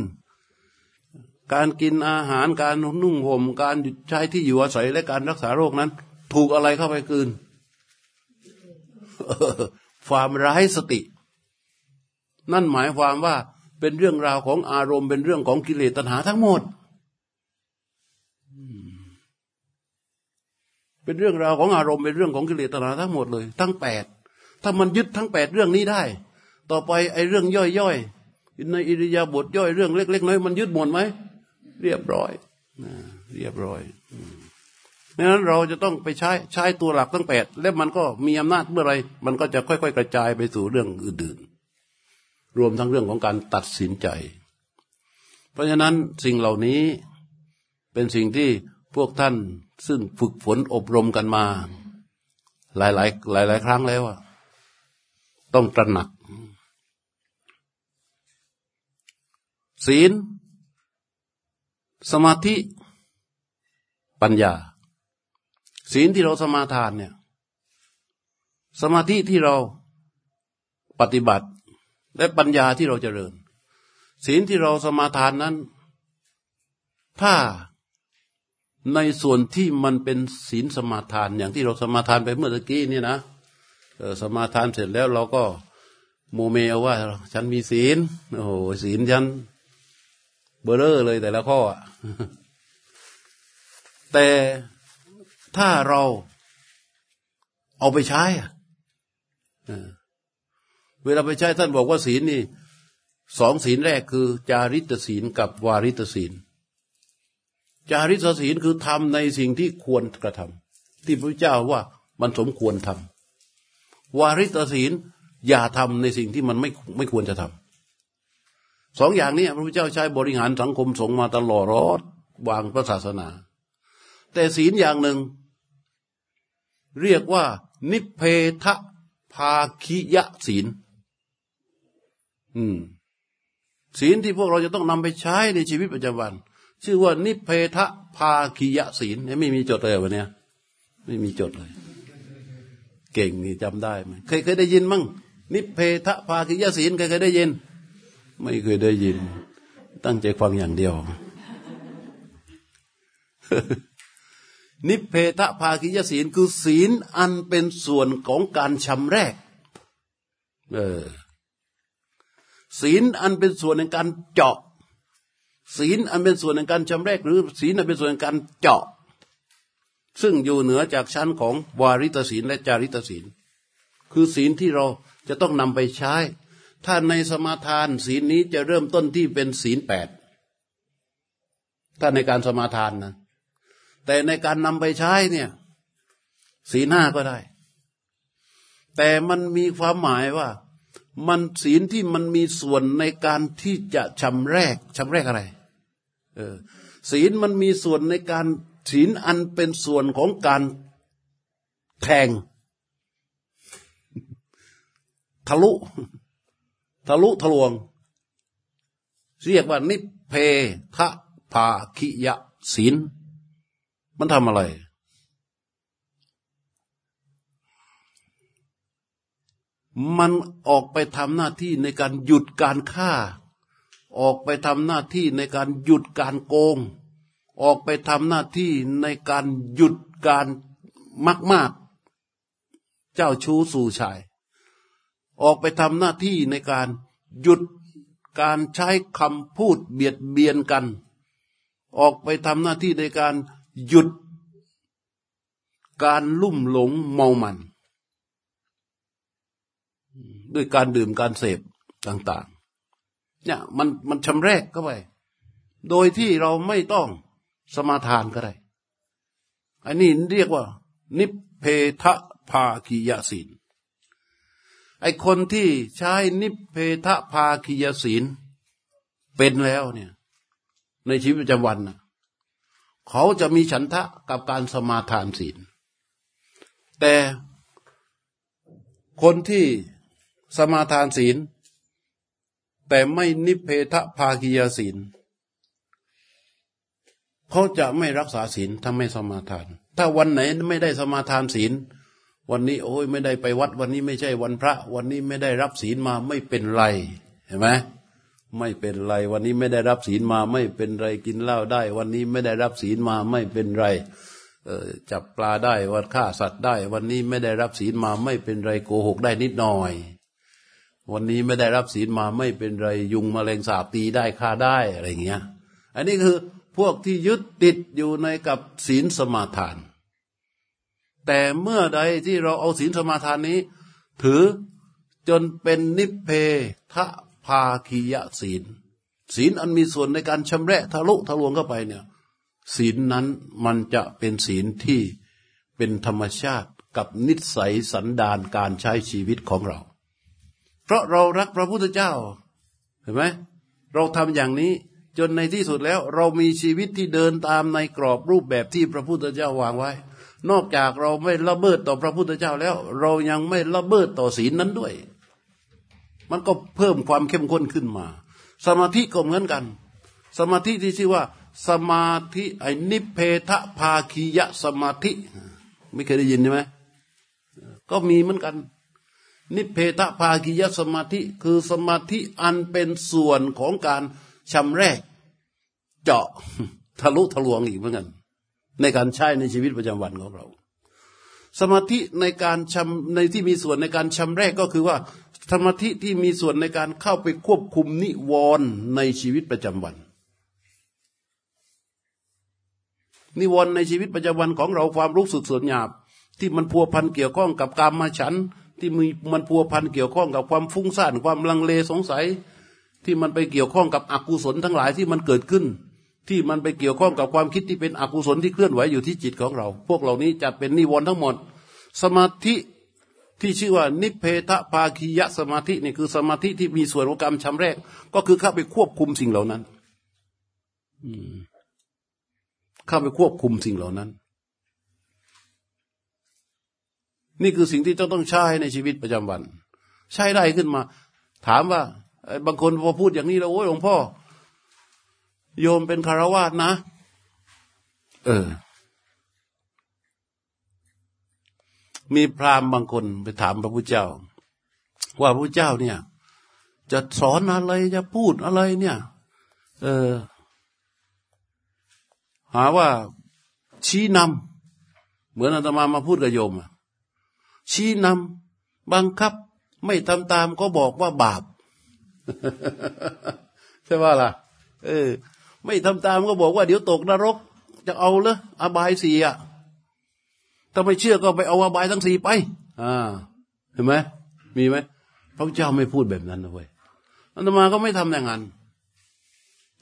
การกินอาหารการนุ่งห่มการใช้ที่อยู่อาศัยและการรักษาโรคนั้น ถูกอะไรเข้าไปคืนความร้ายสติ นั่นหมายความว่าเป็นเรื่องราวของอารมณ์เป็นเรื่องของกิเลสตัณหาทั้งหมด เป็นเรื่องราวของอารมณ์เป็นเรื่องของกิเลสตัณหาทั้งหมดเลย ทั้งแปดถ้ามันยึดทั้งแปดเรื่องนี้ได้ ต่อไปไอ้เรื่องย่อยๆในอิริยาบถย่อยเรื่องเล็ก ๆ น้อยมันยึดหมดไหมเรียบร้อยนะเรียบร้อยดังนั้นเราจะต้องไปใช้ใช้ตัวหลักตั้งแปดแล้วมันก็มีอำนาจเมื่อไรมันก็จะค่อย ๆ กระจายไปสู่เรื่องอื่นๆรวมทั้งเรื่องของการตัดสินใจ เพราะฉะนั้นสิ่งเหล่านี้เป็นสิ่งที่พวกท่านซึ่งฝึกฝนอบรมกันมา หลายๆหลาย ๆ ครั้งแล้วต้องตระหนัก ศีล สมาธิ ปัญญา ศีลที่เราสมาทานเนี่ย สมาธิที่เราปฏิบัติ และปัญญาที่เราเจริญ ศีลที่เราสมาทานนั้น ถ้าในส่วนที่มันเป็นศีลสมาทานอย่างที่เราสมาทานไปเมื่อกี้นี่นะสมาทานเสร็จแล้วเราก็โมเมเอาว่า ฉันมีศีล โอ้โหศีลฉัน เบอร์เลอร์เลยแต่ละข้อแต่ถ้าเราเอาไปใช้เวลาไปใช้ท่านบอกว่าศีลนี่สองศีลแรกคือ จาริตศีลกับวาริตศีล จาริตศีลคือทำในสิ่งที่ควรกระทำที่พระเจ้าว่ามันสมควรทำวาริตศีลอย่าทำในสิ่งที่มันไม่ไม่ควรจะทำ สองอย่างนี้พระพุทธเจ้าใช้บริหารสังคมสงมาตลอดรอดวางพระศาสนา แต่ศีลอย่างหนึ่ง เรียกว่า นิเพทภาคิยะศีล อืม ศีลที่พวกเราจะต้องนำไปใช้ในชีวิตประจำวัน ชื่อว่า นิเพทภาคิยะศีลไม่มีจดเลยวันนี้ไม่มีจดเลย เก่งนี่จำได้ไหมเคยเคยได้ยินมั้งนิเพทภาคิยะศีลเคยเคยได้ยิน ไม่เคยได้ยิน ตั้งใจฟังอย่างเดียว นิเพทภาคิยศีลคือศีลอันเป็นส่วนของการชำแรก เออ ศีลอันเป็นส่วนในการเจาะ ศีลอันเป็นส่วนในการชำแรก หรือศีลอันเป็นส่วนในการเจาะ ซึ่งอยู่เหนือจากชั้นของวาริตศีลและจาริตศีล คือศีลที่เราจะต้องนำไปใช้ ถ้าในสมาทานศีลนี้จะเริ่มต้นที่เป็นศีลแปดถ้าในการสมาทานนะ แต่ในการนำไปใช้เนี่ยศีลห้าก็ได้ แต่มันมีความหมายว่า มันศีลที่มันมีส่วนในการที่จะชำแรกชำแรกอะไร เออ ศีลมันมีส่วนในการศีลอันเป็นส่วนของการแทงทะลุ ทะลุทะลวง เรียกว่านิเพทะภาคิยะศีลมันทำอะไร มันออกไปทำหน้าที่ในการหยุดการฆ่า ออกไปทำหน้าที่ในการหยุดการโกง ออกไปทำหน้าที่ในการหยุดการมากมากเจ้าชู้สู่ชาย ออกไปทำหน้าที่ในการหยุดการใช้คำพูดเบียดเบียนกัน ออกไปทำหน้าที่ในการหยุดการลุ่มหลงเมามัน ด้วยการดื่มการเสพต่าง ๆ เนี่ยมันมันชำแรกเข้าไป โดยที่เราไม่ต้องสมาทานก็ได้อันนี้เรียกว่า นิเพทะภาคียศีล ไอคนที่ใช้นิเพทภาคียศีล เป็นแล้วเนี่ย ในชีวิตประจำวันนะเขาจะมีฉันทะกับการสมาทานศีล แต่คนที่สมาทานศีล แต่ไม่นิเพทภาคียศีล เขาจะไม่รักษาศีลถ้าไม่สมาทาน ถ้าวันไหนไม่ได้สมาทานศีล วันนี้โอ้ยไม่ได้ไปวัด วันนี้ไม่ใช่วันพระ วันนี้ไม่ได้รับศีลมาไม่เป็นไรเห็นไหมไม่เป็นไร วันนี้ไม่ได้รับศีลมาไม่เป็นไรกินเหล้าได้ วันนี้ไม่ได้รับศีลมาไม่เป็นไรจับปลาได้วันฆ่าสัตว์ได้ วันนี้ไม่ได้รับศีลมาไม่เป็นไรโกหกได้นิดหน่อย วันนี้ไม่ได้รับศีลมาไม่เป็นไรยุงมแมลงสาบตีได้ฆ่าได้อะไรเงี้ย อันนี้คือพวกที่ยึดติดอยู่ในกับศีลสมาทาน แต่เมื่อใดที่เราเอาศีลสมาทานนี้ ถือจนเป็นนิเพทะภาคียศีล ศีลอันมีส่วนในการชำระทะลุทะลวงเข้าไปเนี่ยศีลนั้นมันจะเป็นศีลที่เป็นธรรมชาติกับนิสัยสันดานการใช้ชีวิตของเรา เพราะเรารักพระพุทธเจ้าเห็นไหมเราทำอย่างนี้จนในที่สุดแล้ว เรามีชีวิตที่เดินตามในกรอบรูปแบบที่พระพุทธเจ้าวางไว้ นอกจากเราไม่ละเมิดต่อพระพุทธเจ้าแล้ว เรายังไม่ละเมิดต่อศีลนั้นด้วย มันก็เพิ่มความเข้มข้นขึ้นมา สมาธิก็เหมือนกัน สมาธิที่ชื่อว่า สมาธิไอ้นิเพทภาคียะสมาธิ ไม่เคยได้ยินใช่ไหมก็มีเหมือนกัน นิเพทภาคียะสมาธิ คือสมาธิอันเป็นส่วนของการชำแรก เจาะทะลุทะลวงอีกเหมือนกัน ในการใช้ในชีวิตประจำวันของเรา สมาธิในการชำในที่มีส่วนในการชำแรกก็คือว่าสมาธิที่มีส่วนในการเข้าไปควบคุมนิวรณ์ในชีวิตประจำวัน นิวรณ์ในชีวิตประจำวันของเราความรู้สึกส่วนหยาบ ที่มันพัวพันเกี่ยวข้องกับการมาฉัน ที่มีมันพัวพันเกี่ยวข้องกับความฟุ้งซ่านความลังเลสงสัย ที่มันไปเกี่ยวข้องกับอกุศลทั้งหลายที่มันเกิดขึ้น ที่มันไปเกี่ยวข้องกับความคิดที่เป็นอกุศลที่เคลื่อนไหวอยู่ที่จิตของเรา พวกเหล่านี้จะเป็นนิวรณ์ทั้งหมด สมาธิที่ชื่อว่านิเพทภาคียะสมาธินี่คือสมาธิที่มีส่วนของกรรมชำแรก ก็คือเข้าไปควบคุมสิ่งเหล่านั้นเข้าไปควบคุมสิ่งเหล่านั้น นี่คือสิ่งที่เจ้าต้องใช้ในชีวิตประจำวัน ใช้ได้ขึ้นมา ถามว่าบางคนพอพูดอย่างนี้แล้วโอ้ยหลวงพ่อ โยมเป็นคารวาสนะ เออ มีพราหมณ์บางคนไปถามพระพุทธเจ้า ว่าพระพุทธเจ้าเนี่ย จะสอนอะไรจะพูดอะไรเนี่ย เออ หาว่าชี้นำเหมือนอาตมามาพูดกับโยมชี้นำบังคับไม่ทำตามก็บอกว่าบาป ใช่ว่าล่ะ เออ ไม่ทำตามก็บอกว่าเดี๋ยวตกนรก จะเอาเลยอบายสี่อะถ้าไม่เชื่อก็ไปเอาอบายทั้งสี่ไป อ่า เห็นไหมมีไหมพระเจ้าไม่พูดแบบนั้นนะเว้ยอัตมาก็ไม่ทำอย่างนั้น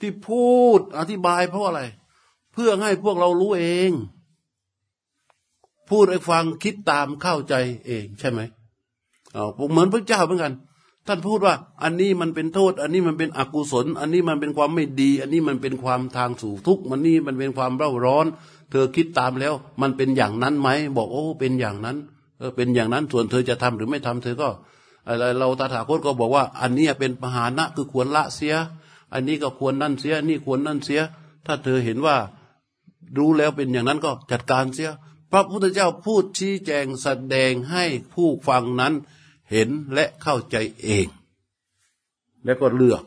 ที่พูดอธิบายเพราะอะไร เพื่อให้พวกเรารู้เอง พูดให้ฟังคิดตามเข้าใจเอง ใช่ไหมอ๋อเหมือนพระเจ้าเหมือนกัน ท่านพูดว่า อันนี้มันเป็นโทษ อันนี้มันเป็นอกุศล อันนี้มันเป็นความไม่ดี อันนี้มันเป็นความทางสู่ทุกข์มันนี่มันเป็นความเร่าร้อน เธอคิดตามแล้ว มันเป็นอย่างนั้นไหมบอกโอ้เป็นอย่างนั้นเออเป็นอย่างนั้นส่วนเธอจะทำหรือไม่ทำเธอก็อะไรเราตถาคตก็บอกว่า อันนี้เป็นปหานะคือควรละเสีย อันนี้ก็ควรนั่นเสียนี่ควรนั่นเสีย ถ้าเธอเห็นว่ารู้แล้วเป็นอย่างนั้นก็จัดการเสีย พระพุทธเจ้าพูดชี้แจงแสดงให้ผู้ฟังนั้น เห็นและเข้าใจเอง แล้วก็เลือก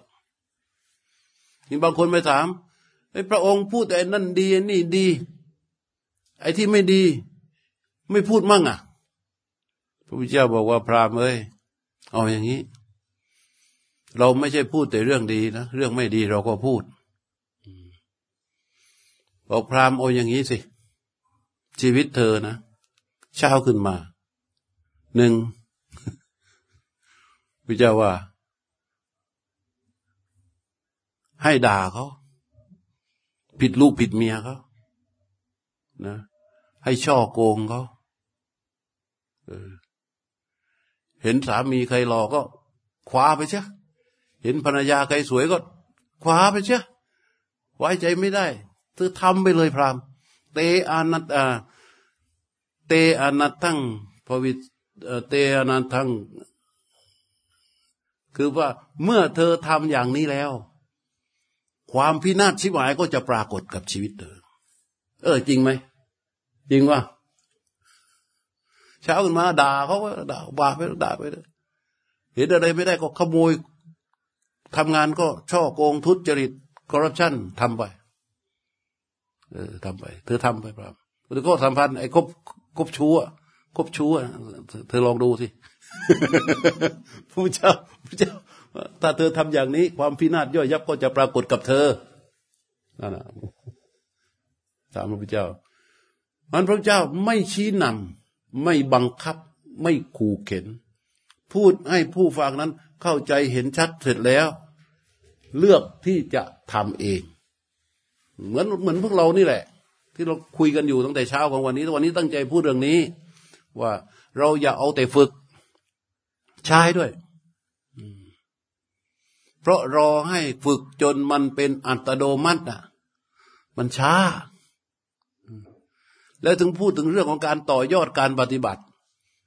นี่บางคนไปถามไอ้พระองค์พูดแต่นั่นดีนี่ดี ไอ้ที่ไม่ดี ไม่พูดมั่งอะ พระพุทธเจ้าบอกว่าพรามเอ้ยเอาอย่างนี้ เราไม่ใช่พูดแต่เรื่องดีนะเรื่องไม่ดีเราก็พูดบอกพรามเอาอย่างนี้สิ ชีวิตเธอนะเช้าขึ้นมาหนึ่ง พระเจ้าว่า ให้ด่าเขา ผิดลูกผิดเมียเขานะ ให้ช่อโกงเขาเห็นสามีใครหล่อก็คว้าไปเชียเห็นภรรยาใครสวยก็คว้าไปเชียไว้ใจไม่ได้เธอทำไปเลยพรามเตอานัตอาเตอานัตทั้งพวิเตอานัตทั้ง คือว่าเมื่อเธอทำอย่างนี้แล้ว ความพินาศชิบหายก็จะปรากฏกับชีวิตเธอ เออ จริงไหม จริงว่าเช้าขึ้นมาด่าเขาก็ด่าบาไปด่าไปเห็นอะไรไม่ได้ก็ขโมยทำงานก็ช่อโกงทุจริตคอร์รัปชันทำไปเออทำไป เธอทำไปครับแล้วก็สัมพันธ์ไอ้คบคบชู้อะคบชู้อะเธอลองดูสิ พระเจ้าพระเจ้า ถ้าเธอทำอย่างนี้ ความพินาศย่อยยับก็จะปรากฏกับเธอนั่นแหละถามพระพุทธเจ้ามันพระเจ้าไม่ชี้นำไม่บังคับ ไม่ขู่เข็น พูดให้ผู้ฟังนั้นเข้าใจเห็นชัดเสร็จแล้ว เลือกที่จะทำเอง เหมือนเหมือนพวกเรานี่แหละ ที่เราคุยกันอยู่ตั้งแต่เช้าของวันนี้วันนี้ตั้งใจพูดเรื่องนี้ ว่าเราอย่าเอาแต่ฝึก ใช้ด้วย เพราะรอให้ฝึกจนมันเป็นอัตโนมัติอะ มันช้า แล้วถึงพูดถึงเรื่องของการต่อยอดการปฏิบัติ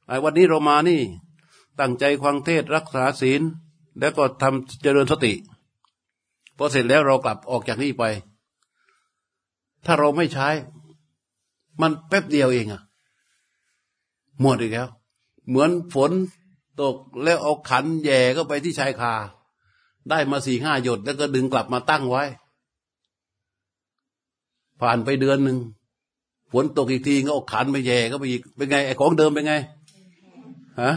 ไอ้วันนี้เรามานี่ ตั้งใจควังเทศรักษาศีล แล้วก็ทำเจริญสติพอเสร็จแล้วเรากลับออกจากนี่ไป ถ้าเราไม่ใช้ มันแป๊บเดียวเองอะหมดอีกแล้ว เหมือนฝน ตกแล้วเอาขันแย่ก็ไปที่ชายคา ได้มาสี่ห้าหยดแล้วก็ดึงกลับมาตั้งไว้ ผ่านไปเดือนหนึ่งฝนตกอีกทีก็เอาขันไปแย่ก็ไปอีกเป็นไงไอ้ของเดิมเป็นไงฮะ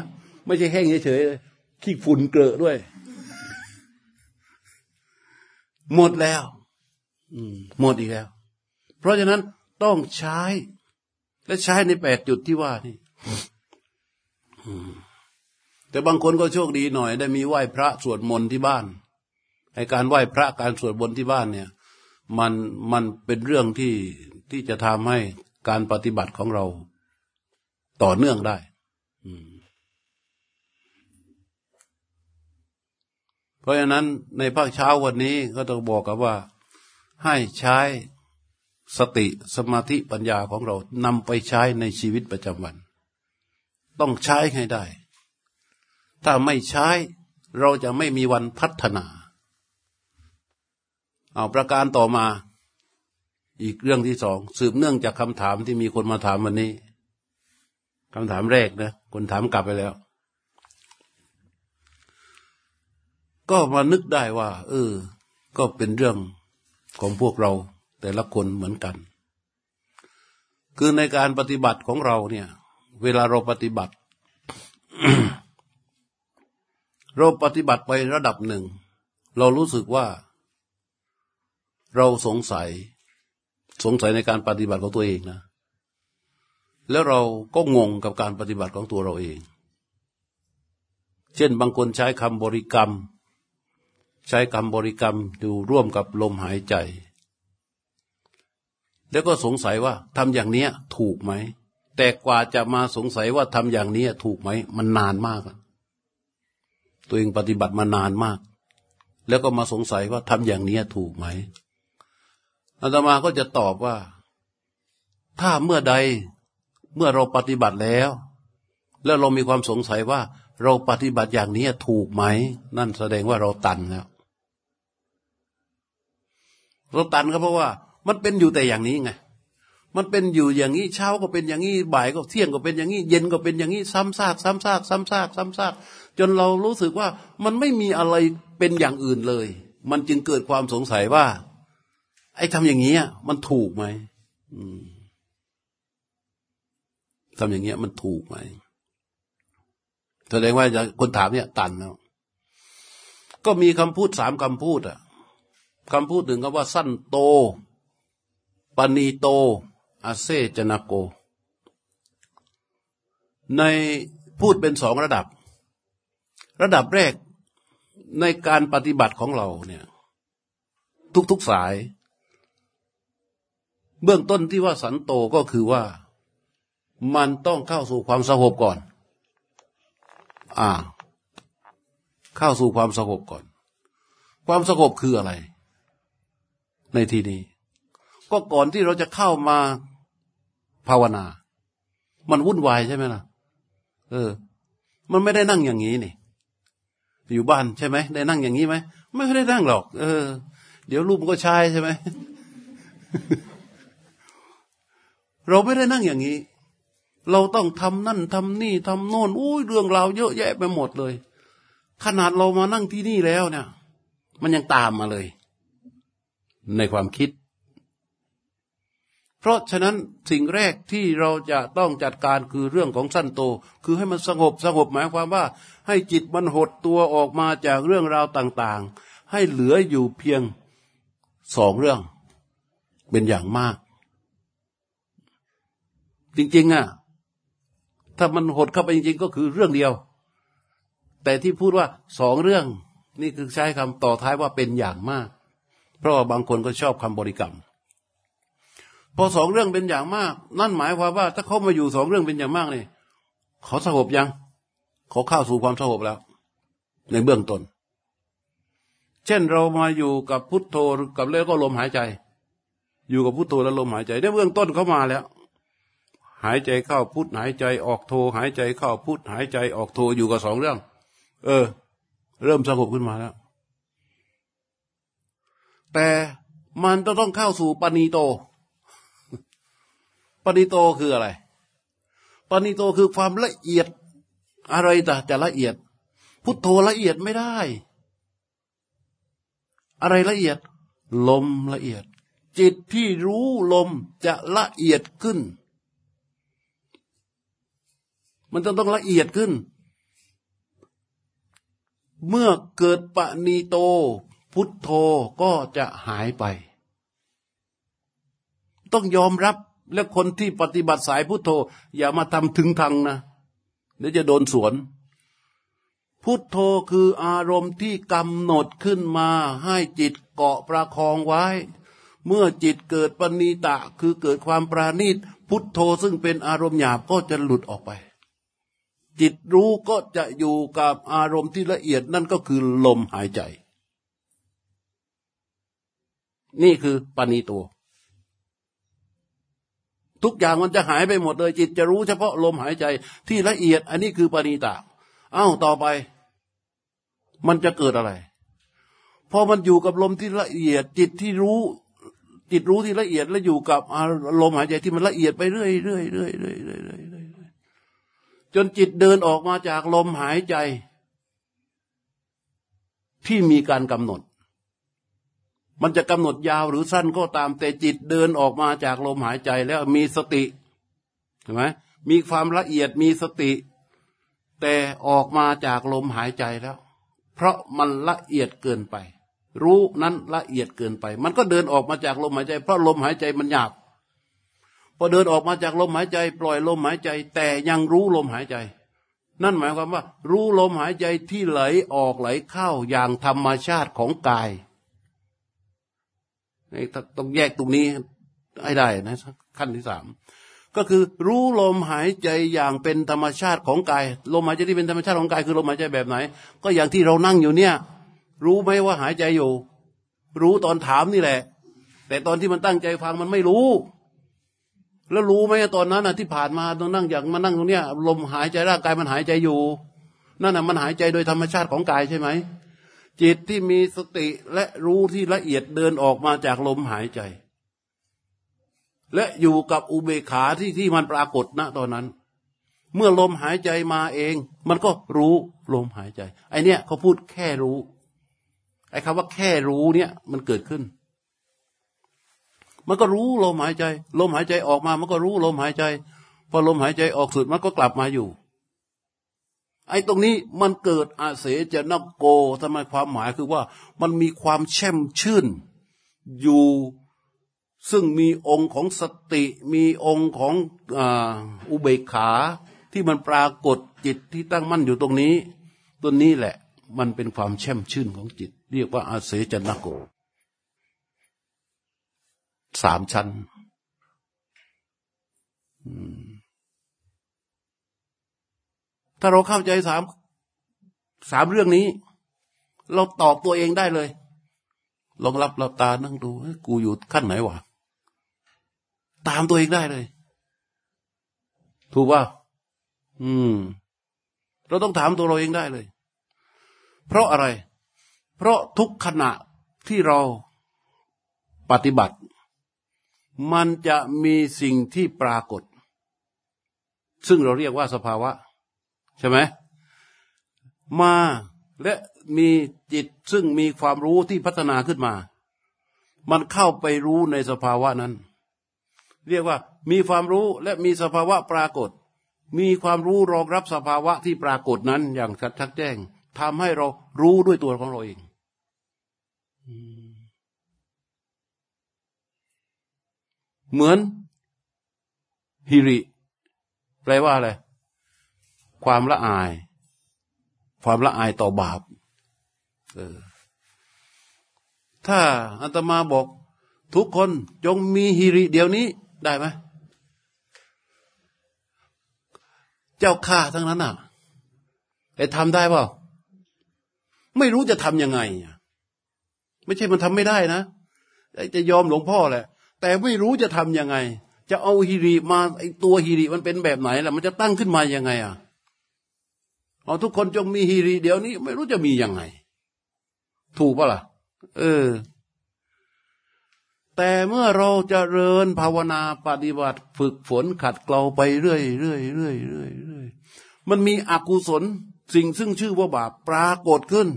ไม่ใช่แห้งเฉยๆขี้ฝุ่นเกลอะด้วย หมดแล้ว อืม หมดอีกแล้ว เพราะฉะนั้นต้องใช้ และใช้ในแปดจุดที่ว่านี่ แต่บางคนก็โชคดีหน่อย ได้มีไหว้พระสวดมนต์ที่บ้านไอการไหว้พระการสวดมนต์ที่บ้านเนี่ย มันมันเป็นเรื่องที่ที่จะทำให้การปฏิบัติของเราต่อเนื่องได้เพราะฉะนั้นในภาคเช้าวันนี้ก็ต้องบอกกับว่า ให้ใช้สติสมาธิปัญญาของเรานำไปใช้ในชีวิตประจำวัน ต้องใช้ให้ได้ ถ้าไม่ใช้ เราจะไม่มีวันพัฒนา เอาประการต่อมา อีกเรื่องที่สองสืบเนื่องจากคำถามที่มีคนมาถามวันนี้คำถามแรกนะคนถามกลับไปแล้ว ก็มานึกได้ว่า เออ ก็เป็นเรื่องของพวกเราแต่ละคนเหมือนกัน คือในการปฏิบัติของเราเนี่ย เวลาเราปฏิบัติ เราปฏิบัติไประดับหนึ่ง เรารู้สึกว่า เราสงสัย สงสัยในการปฏิบัติของตัวเองนะ แล้วเราก็งงกับการปฏิบัติของตัวเราเอง เช่นบางคนใช้คำบริกรรม ใช้คำบริกรรมอยู่ร่วมกับลมหายใจ แล้วก็สงสัยว่าทำอย่างนี้ถูกไหม แต่กว่าจะมาสงสัยว่าทำอย่างนี้ถูกไหม มันนานมาก ตัวเองปฏิบัติมานานมาก แล้วก็มาสงสัยว่าทำอย่างนี้ถูกไหมอาตมาก็จะตอบว่า ถ้าเมื่อใดเมื่อเราปฏิบัติแล้ว แล้วเรามีความสงสัยว่า เราปฏิบัติอย่างนี้ถูกไหม นั่นแสดงว่าเราตันแล้วเราตันก็เพราะว่า มันเป็นอยู่แต่อย่างนี้ไง มันเป็นอยู่อย่างนี้เช้าก็เป็นอย่างนี้บ่ายก็เที่ยงก็เป็นอย่างนี้ เย็นก็เป็นอย่างนี้ซ้ำซากซ้ำซากซ้ำซากซ้ำซากจนเรารู้สึกว่ามันไม่มีอะไรเป็นอย่างอื่นเลย มันจึงเกิดความสงสัยว่า ไอ้ทำอย่างนี้มันถูกไหมทำอย่างเงี้ยมันถูกไหมแสดงว่าคนถามเนี่ย ตันแล้วก็มีคำพูดสามคำพูดอะคำพูดหนึ่งก็ว่าสั้นโตปณีโต อาเซจนาโก ในพูดเป็นสองระดับ ระดับแรกในการปฏิบัติของเราเนี่ยทุกๆสาย เบื้องต้นที่ว่าสันโตก็คือว่ามันต้องเข้าสู่ความสงบก่อน อ่า เข้าสู่ความสงบก่อน ความสงบคืออะไร ในที่นี้ ก็ก่อนที่เราจะเข้ามา ภาวนา มันวุ่นวายใช่ไหมล่ะ เออ มันไม่ได้นั่งอย่างนี้นี่อยู่บ้านใช่ไหมได้นั่งอย่างนี้ไหมไม่ได้นั่งหรอก เออ เดี๋ยวรูปมันก็ใชายใช่ไหมเราไม่ได้นั่งอย่างนี้ เราต้องทำนั่นทำนี่ทำโน่นอุ้ยเรื่องราวเยอะแยะไปหมดเลย ขนาดเรามานั่งที่นี่แล้วเนี่ย มันยังตามมาเลย ในความคิด เพราะฉะนั้นสิ่งแรกที่เราจะต้องจัดการคือเรื่องของสั้นโต คือให้มันสงบสงบหมายความว่า ให้จิตมันหดตัวออกมาจากเรื่องราวต่างๆ ให้เหลืออยู่เพียงสองเรื่อง เป็นอย่างมาก จริงๆอะถ้ามันหดเข้าไปจริงๆ ก็คือเรื่องเดียว แต่ที่พูดว่าสองเรื่อง นี่คือใช้คำต่อท้ายว่าเป็นอย่างมาก เพราะาบางคนก็ชอบคำบริกรรม พอสองเรื่องเป็นอย่างมาก นั่นหมายความว่า ถ้าเขามาอยู่สองเรื่องเป็นอย่างมากเนี่ยเขาสงบยังเขาเข้าสู่ความสงบแล้ว ในเบื้องต้นเช่นเรามาอยู่กับพุทโธกับแล้วก็ลมหายใจ อยู่กับพุทโธและลมหายใจในเบื้องต้นเขามาแล้ว หายใจเข้าพุทหายใจออกโธหายใจเข้าพุทหายใจออกโธอยู่กับสองเรื่อง เออ เริ่มสงบขึ้นมาแล้ว แต่มันจะต้องเข้าสู่ปณีโต ปณิโตคืออะไร ปณิโตคือความละเอียดอะไรแต่จะละเอียด พุทโธละเอียดไม่ได้ อะไรละเอียด ลมละเอียด จิตที่รู้ลมจะละเอียดขึ้น มันจะต้องละเอียดขึ้น เมื่อเกิดปณิโต พุทโธก็จะหายไป ต้องยอมรับ แล้วคนที่ปฏิบัติสายพุทโธ อย่ามาทำถึงทางนะเดี๋ยวจะโดนสวน พุทโธคืออารมณ์ที่กำหนดขึ้นมาให้จิตเกาะประคองไว้ เมื่อจิตเกิดปณิตะคือเกิดความปราณีต พุทโธซึ่งเป็นอารมณ์หยาบก็จะหลุดออกไป จิตรู้ก็จะอยู่กับอารมณ์ที่ละเอียดนั่นก็คือลมหายใจ นี่คือปณิโต ทุกอย่างมันจะหายไปหมดเลย จิตจะรู้เฉพาะลมหายใจที่ละเอียด อันนี้คือปณิตาเอ้าต่อไป มันจะเกิดอะไรพอมันอยู่กับลมที่ละเอียด จิตที่รู้ จิตรู้ที่ละเอียด แล้วอยู่กับลมหายใจที่มันละเอียดไปเรื่อยเรื่อยเรื่อยเรื่อยเรื่อยเรื่อยจนจิตเดินออกมาจากลมหายใจ ที่มีการกำหนด มันจะกำหนดยาวหรือสั้นก็ตามแต่จิตเดินออกมาจากลมหายใจแล้วมีสติใช่ไหมมีความละเอียดมีสติ แต่ออกมาจากลมหายใจแล้ว เพราะมันละเอียดเกินไป รู้นั้นละเอียดเกินไป มันก็เดินออกมาจากลมหายใจ เพราะลมหายใจมันหยาบพอเดินออกมาจากลมหายใจ ปล่อยลมหายใจ แต่ยังรู้ลมหายใจ นั่นหมายความว่า รู้ลมหายใจที่ไหลออกไหลเข้าอย่างธรรมชาติของกาย ต้องแยกตรงนี้ให้ได้นะขั้นที่สามก็คือรู้ลมหายใจอย่างเป็นธรรมชาติของกาย ลมหายใจที่เป็นธรรมชาติของกายคือลมหายใจแบบไหน ก็อย่างที่เรานั่งอยู่เนี่ย รู้ไหมว่าหายใจอยู่ รู้ตอนถามนี่แหละ แต่ตอนที่มันตั้งใจฟังมันไม่รู้ แล้วรู้ไหมตอนนั้นนะที่ผ่านมาตอนนั่งอย่างมานั่งตรงเนี้ยลมหายใจร่างกายมันหายใจอยู่นั่นน่ะมันหายใจโดยธรรมชาติของกายใช่ไหม จิตที่มีสติและรู้ที่ละเอียดเดินออกมาจากลมหายใจ และอยู่กับอุเบกขาที่ที่มันปรากฏณตอนนั้น เมื่อลมหายใจมาเอง มันก็รู้ลมหายใจ ไอเนี้ยเขาพูดแค่รู้ ไอคำว่าแค่รู้เนี่ยมันเกิดขึ้น มันก็รู้ลมหายใจ ลมหายใจออกมา มันก็รู้ลมหายใจ พอลมหายใจออกสุดมันก็กลับมาอยู่ ไอ้ตรงนี้มันเกิดอาเสจนโกทำไมความหมายคือว่ามันมีความแช่มชื่น อยู่ซึ่งมีองค์ของสติ มีองค์ของอุเบกขาที่มันปรากฏจิตที่ตั้งมั่นอยู่ตรงนี้ ตัวนี้แหละ มันเป็นความแช่มชื่นของจิต เรียกว่าอาเสจนโกสามชั้น ถ้าเราเข้าใจสามสามเรื่องนี้ เราตอบตัวเองได้เลย ลองรับเราตานั่งดูกูอยู่ขั้นไหนวะตามตัวเองได้เลย ถูกว่า อืม เราต้องถามตัวเราเองได้เลย เพราะอะไร เพราะทุกขณะที่เราปฏิบัติ มันจะมีสิ่งที่ปรากฏ ซึ่งเราเรียกว่าสภาวะ ช่ไหมมาและมีจิตซึ่งมีความรู้ที่พัฒนาขึ้นมา มันเข้าไปรู้ในสภาวะนั้น เรียกว่ามีความรู้และมีสภาวะปรากฏ มีความรู้รองรับสภาวะที่ปรากฏนั้นอย่างชัดชัดแจ้งทำให้เรารู้ด้วยตัวของเราเองเหมือนฮิริ แปลว่าอะไร ความละอาย ความละอายต่อบาปเออถ้าอัตมาบอก ทุกคนจงมีฮิริเดี๋ยวนี้ได้ไหมเจ้าข้าทั้งนั้นอะแต่ทำได้เปล่าไม่รู้จะทำยังไง ไม่ใช่มันทำไม่ได้นะจะยอมหลวงพ่อแหละ แต่ไม่รู้จะทำยังไง จะเอาฮิริมาไอตัวฮิริมันเป็นแบบไหนล่ะ มันจะตั้งขึ้นมายังไงอะ เอาทุกคนจงมีฮีรีเดี๋ยวนี้ ไม่รู้จะมียังไง ถูกปะล่ะ เออ แต่เมื่อเราจะเริญภาวนาปฏิบัติ ฝึกฝนขัดเกลาไปเรื่อยเรื่อยเรื่อยเรื่อยเรื่อยมันมีอกุศลสิ่งซึ่งชื่อว่าบาปปรากฏขึ้น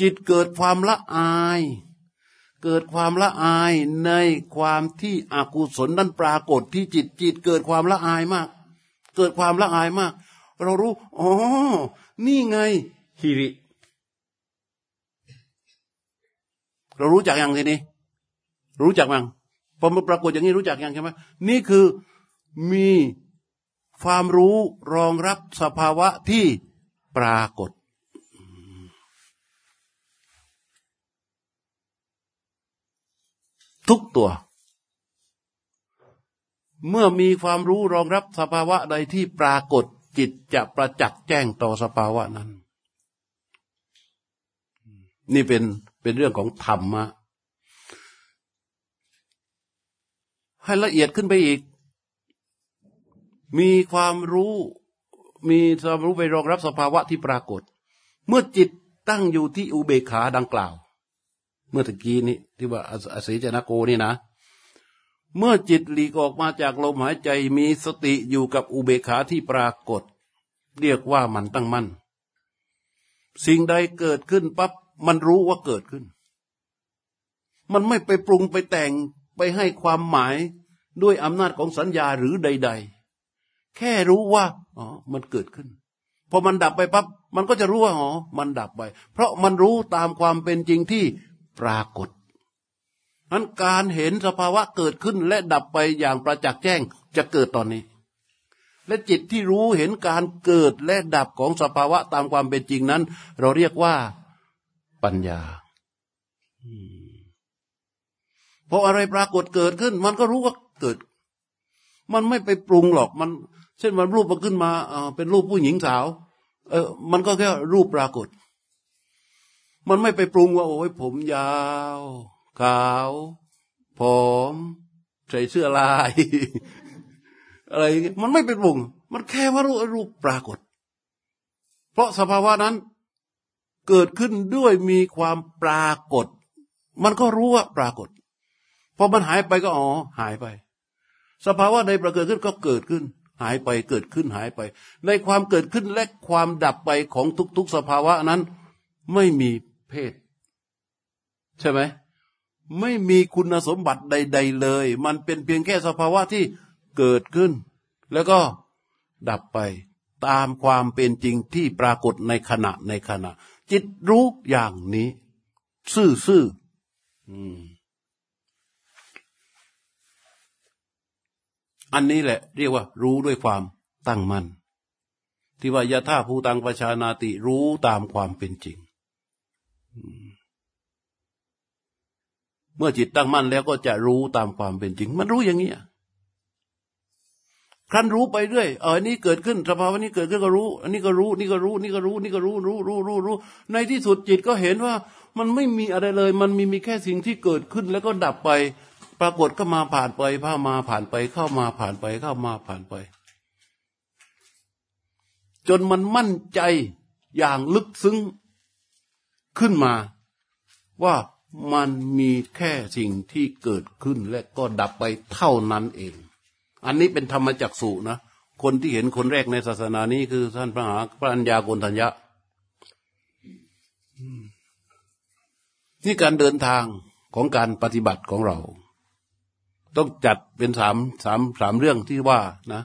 จิตเกิดความละอาย เกิดความละอายในความที่อกุศลนั้นปรากฏที่จิตจิตเกิดความละอายมาก เกิดความละอายมาก เรารู้ อ๋อ นี่ไงฮิริ เรารู้จักอย่างทีนี้ รู้จักมั้งพอมาปรากฏอย่างนี้รู้จักอย่างใช่ไหมนี่คือมีความรู้รองรับสภาวะที่ปรากฏ ทุกตัว เมื่อมีความรู้รองรับสภาวะใดที่ปรากฏ จิตจะประจักษ์แจ้งต่อสภาวะนั้น นี่เป็นเป็นเรื่องของธรรมะ ให้ละเอียดขึ้นไปอีก มีความรู้ มีความรู้ไปรองรับสภาวะที่ปรากฏ เมื่อจิตตั้งอยู่ที่อุเบกขาดังกล่าว เมื่อตะกี้นี้ที่ว่าอสีจนะโกนี่นะ เมื่อจิตหลีกออกมาจากลมหายใจมีสติอยู่กับอุเบกขาที่ปรากฏ เรียกว่ามันตั้งมั่น สิ่งใดเกิดขึ้นปั๊บมันรู้ว่าเกิดขึ้น มันไม่ไปปรุงไปแต่งไปให้ความหมายด้วยอำนาจของสัญญาหรือใด ๆ แค่รู้ว่าอ๋อมันเกิดขึ้นพอมันดับไปปั๊บมันก็จะรู้ว่าอ๋อมันดับไป เพราะมันรู้ตามความเป็นจริงที่ปรากฏ นั้นการเห็นสภาวะเกิดขึ้นและดับไปอย่างประจักษ์แจ้งจะเกิดตอนนี้ และจิตที่รู้เห็นการเกิดและดับของสภาวะตามความเป็นจริงนั้น เราเรียกว่าปัญญาพออะไรปรากฏเกิดขึ้น มันก็รู้ว่าเกิด มันไม่ไปปรุงหรอกมัน เช่นมันรูปมาขึ้นมาเออเป็นรูปผู้หญิงสาว เออ มันก็แค่รูปปรากฏ มันไม่ไปปรุงว่า โอ้ยผมยาว ขาวผอม ใส่เสื้อลาย อะไรอย่างเงี้ยมันไม่ไปปรุงมันแค่ว่ารูปรูปปรากฏ เพราะสภาวะนั้นเกิดขึ้นด้วยมีความปรากฏ มันก็รู้ว่าปรากฏพอมันหายไปก็อ๋อหายไป สภาวะใดประเกิดขึ้นก็เกิดขึ้น หายไปเกิดขึ้นหายไป ในความเกิดขึ้นและความดับไปของทุก ๆ สภาวะนั้น ไม่มีเพศ ใช่ไหม ไม่มีคุณสมบัติใด ๆ เลย มันเป็นเพียงแค่สภาวะที่เกิดขึ้น แล้วก็ดับไปตามความเป็นจริงที่ปรากฏในขณะในขณะ จิตรู้อย่างนี้ ซื่อๆอันนี้แหละ เรียกว่า รู้ด้วยความตั้งมัน่นที่ว่ายาท่าภูตังประชานาติรู้ตามความเป็นจริง เมื่อจิตตั้งมั่นแล้วก็จะรู้ตามความเป็นจริง มันรู้อย่างนี้ครั้นรู้ไปเรื่อยเออนี้เกิดขึ้นสภาวะนี้เกิดขึ้นก็รู้ อันนี้ก็รู้ นี่ก็รู้ นี่ก็รู้ นี่ก็รู้ รู้ รู้ รู้ รู้ ในที่สุดจิตก็เห็นว่า มันไม่มีอะไรเลย มันมีมีแค่สิ่งที่เกิดขึ้นแล้วก็ดับไป ปรากฏก็มาผ่านไปผ้ามาผ่านไปเข้ามาผ่านไปเข้ามาผ่านไป จนมันมั่นใจอย่างลึกซึ้งขึ้นมาว่า มันมีแค่สิ่งที่เกิดขึ้นและก็ดับไปเท่านั้นเอง อันนี้เป็นธรรมจักสุนะ คนที่เห็นคนแรกในศาสนานี้คือท่านพระมหาพระัญญาโกณทัญญะนี่การเดินทางของการปฏิบัติของเรา ต้องจัดเป็นสามสามสามเรื่องที่ว่านะ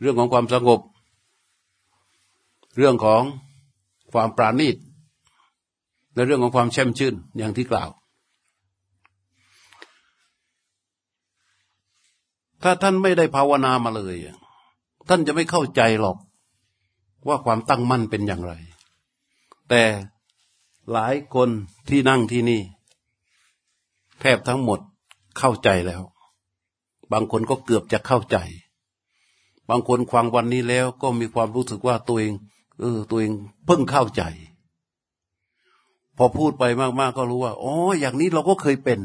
เรื่องของความสงบ เรื่องของความปราณีต และเรื่องของความแช่มชื่นอย่างที่กล่าว ถ้าท่านไม่ได้ภาวนามาเลย ท่านจะไม่เข้าใจหรอกว่าความตั้งมั่นเป็นอย่างไร แต่หลายคนที่นั่งที่นี่ แทบทั้งหมดเข้าใจแล้ว บางคนก็เกือบจะเข้าใจ บางคนฟังวันนี้แล้วก็มีความรู้สึกว่าตัวเองเออตัวเองเพิ่งเข้าใจ พอพูดไปมากๆก็รู้ว่าอ๋ออย่างนี้เราก็เคยเป็น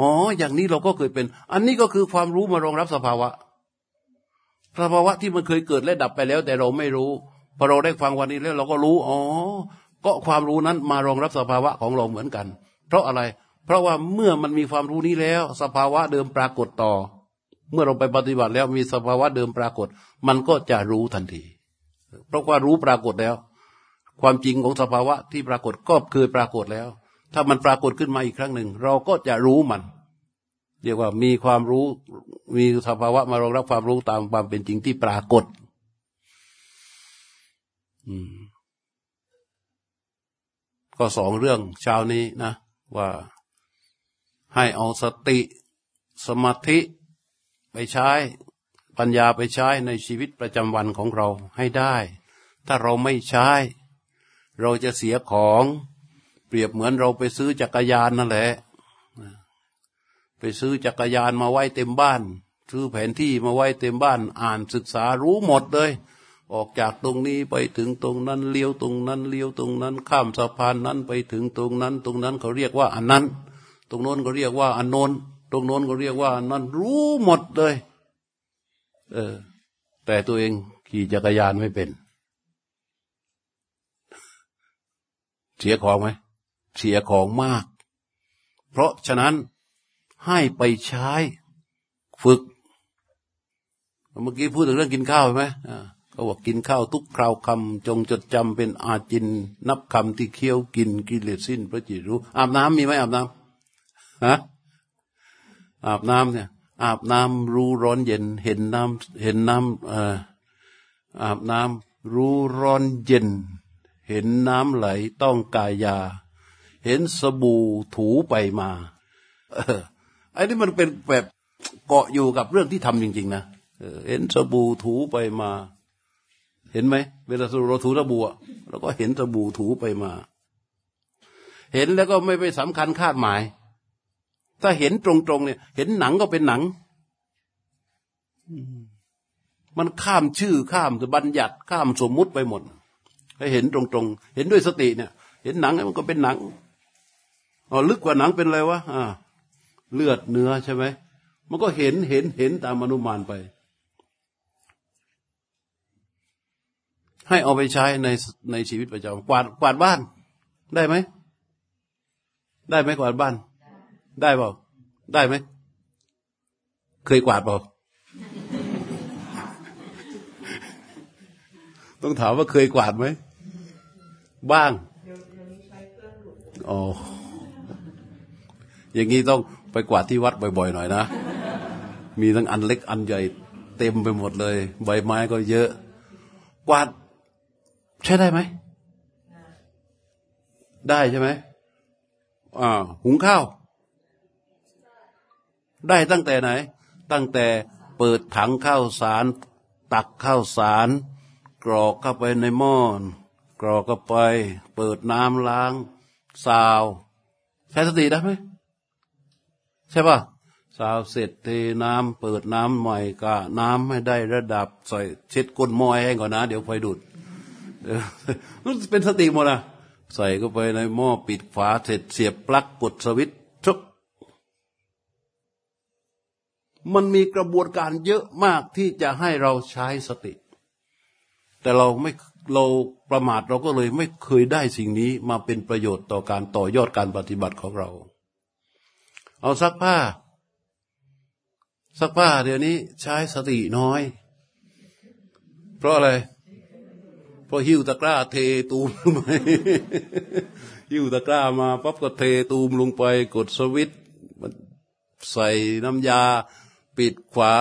อ๋ออย่างนี้เราก็เคยเป็น อันนี้ก็คือความรู้มารองรับสภาวะสภาวะที่มันเคยเกิดและดับไปแล้ว แต่เราไม่รู้พอเราได้ฟังวันนี้แล้วเราก็รู้อ๋อก็ความรู้นั้นมารองรับสภาวะของเราเหมือนกัน เพราะอะไร เพราะว่าเมื่อมันมีความรู้นี้แล้ว สภาวะเดิมปรากฏต่อ เมื่อเราไปปฏิบัติแล้วมีสภาวะเดิมปรากฏ มันก็จะรู้ทันที เพราะว่ารู้ปรากฏแล้ว ความจริงของสภาวะที่ปรากฏก็เคยปรากฏแล้ว ถ้ามันปรากฏขึ้นมาอีกครั้งหนึ่ง เราก็จะรู้มัน เรียกว่ามีความรู้มีสภาวะมารองรับความรู้ตามความเป็นจริงที่ปรากฏก็สองเรื่องเช้านี้นะ ว่าให้เอาสติสมาธิไปใช้ปัญญาไปใช้ในชีวิตประจำวันของเราให้ได้ ถ้าเราไม่ใช้ เราจะเสียของ เปรียบเหมือนเราไปซื้อจักรยานนั่นแหละ ไปซื้อจักรยานมาไว้เต็มบ้าน ซื้อแผนที่มาไว้เต็มบ้าน อ่านศึกษารู้หมดเลย ออกจากตรงนี้ไปถึงตรงนั้นเลี้ยวตรงนั้นเลี้ยวตรงนั้น ข้ามสะพานนั้นไปถึงตรงนั้น ตรงนั้นเขาเรียกว่าอันนั้น ตรงโน้นก็เรียกว่าอันโน้นตรงโน้นก็เรียกว่าอันนั้นรู้หมดเลย เออ แต่ตัวเองขี่จักรยานไม่เป็น เสียของไหมเสียของมาก เพราะฉะนั้นให้ไปใช้ฝึก เมื่อกี้พูดถึงเรื่องกินข้าวไหมเขาบอกกินข้าวทุกคราวคำจงจดจำเป็นอาจิน นับคำที่เคี้ยวกินกิเลสสิ้นพระจิตรู้ อาบน้ำมีไหมอาบน้ำฮะอาบน้ำเนี่ย อาบน้ำรู้ร้อนเย็น เห็นน้ำเห็นน้ำอาบน้ำรู้ร้อนเย็น เห็นน้ำไหลต้องกายา เห็นสบู่ถูไปมา เออไอ้นี่มันเป็นแบบเกาะอยู่กับเรื่องที่ทำจริง ๆ นะเห็นสบู่ถูไปมา เห็นไหมเวลาเราถูสบู่เราก็เห็นสบู่ถูไปมา เห็นแล้วก็ไม่ไปสำคัญคาดหมาย ถ้าเห็นตรงๆเนี่ย เห็นหนังก็เป็นหนังมันข้ามชื่อข้ามบัญญัติข้ามสมมุติไปหมด ให้เห็นตรงๆ เห็นด้วยสติเนี่ย เห็นหนังมันก็เป็นหนังอ๋อลึกกว่าหนังเป็นอะไรวะอ่า เลือดเนื้อใช่ไหมมันก็เห็นเห็นเห็นตามอนุมานไป ให้เอาไปใช้ในในชีวิตประจำกวาดกวาดบ้าน ได้ไหมได้ไหมกวาดบ้าน ได้เปล่าได้ไหมเคยกวาดเปล่าต้องถามว่าเคยกวาดไหม บ้างอ๋ออย่างนี้ต้องไปกวาดที่วัดบ่อยๆหน่อยนะ มีทั้งอันเล็กอันใหญ่เต็มไปหมดเลย ใบไม้ก็เยอะ กวาด ใช่ได้ไหม ได้ใช่ไหมอ่าหุงข้าว ได้ตั้งแต่ไหน ตั้งแต่เปิดถังข้าวสาร ตักข้าวสาร กรอกเข้าไปในหม้อ กรอกเข้าไป เปิดน้ำล้างซาวใช้สติได้ไหมใช่ป่ะสาวเสร็จเทน้ำเปิดน้ำใหม่กะน้ำไม่ได้ระดับใส่เช็ดก้นหม้อแห้งก่อนนะ เดี๋ยวไฟดูดนั่นเป็นสติหมดอะใส่เข้าไปในหม้อปิดฝาเสร็จเสียบปลั๊กกดสวิตช์ชุกมันมีกระบวนการเยอะมากที่จะให้เราใช้สติ แต่เราไม่ เราประมาทเราก็เลยไม่เคยได้สิ่งนี้มาเป็นประโยชน์ต่อการต่อยอดการปฏิบัติของเรา เอาซักผ้าซักผ้าเดี๋ยวนี้ใช้สติน้อย เพราะอะไร เพราะหิ้วตะกร้าเทตูมลงไปหิ้วตะกร้ามาปั๊บก็เทตูมลงไป กดสวิตใส่น้ำยา ปิดขวา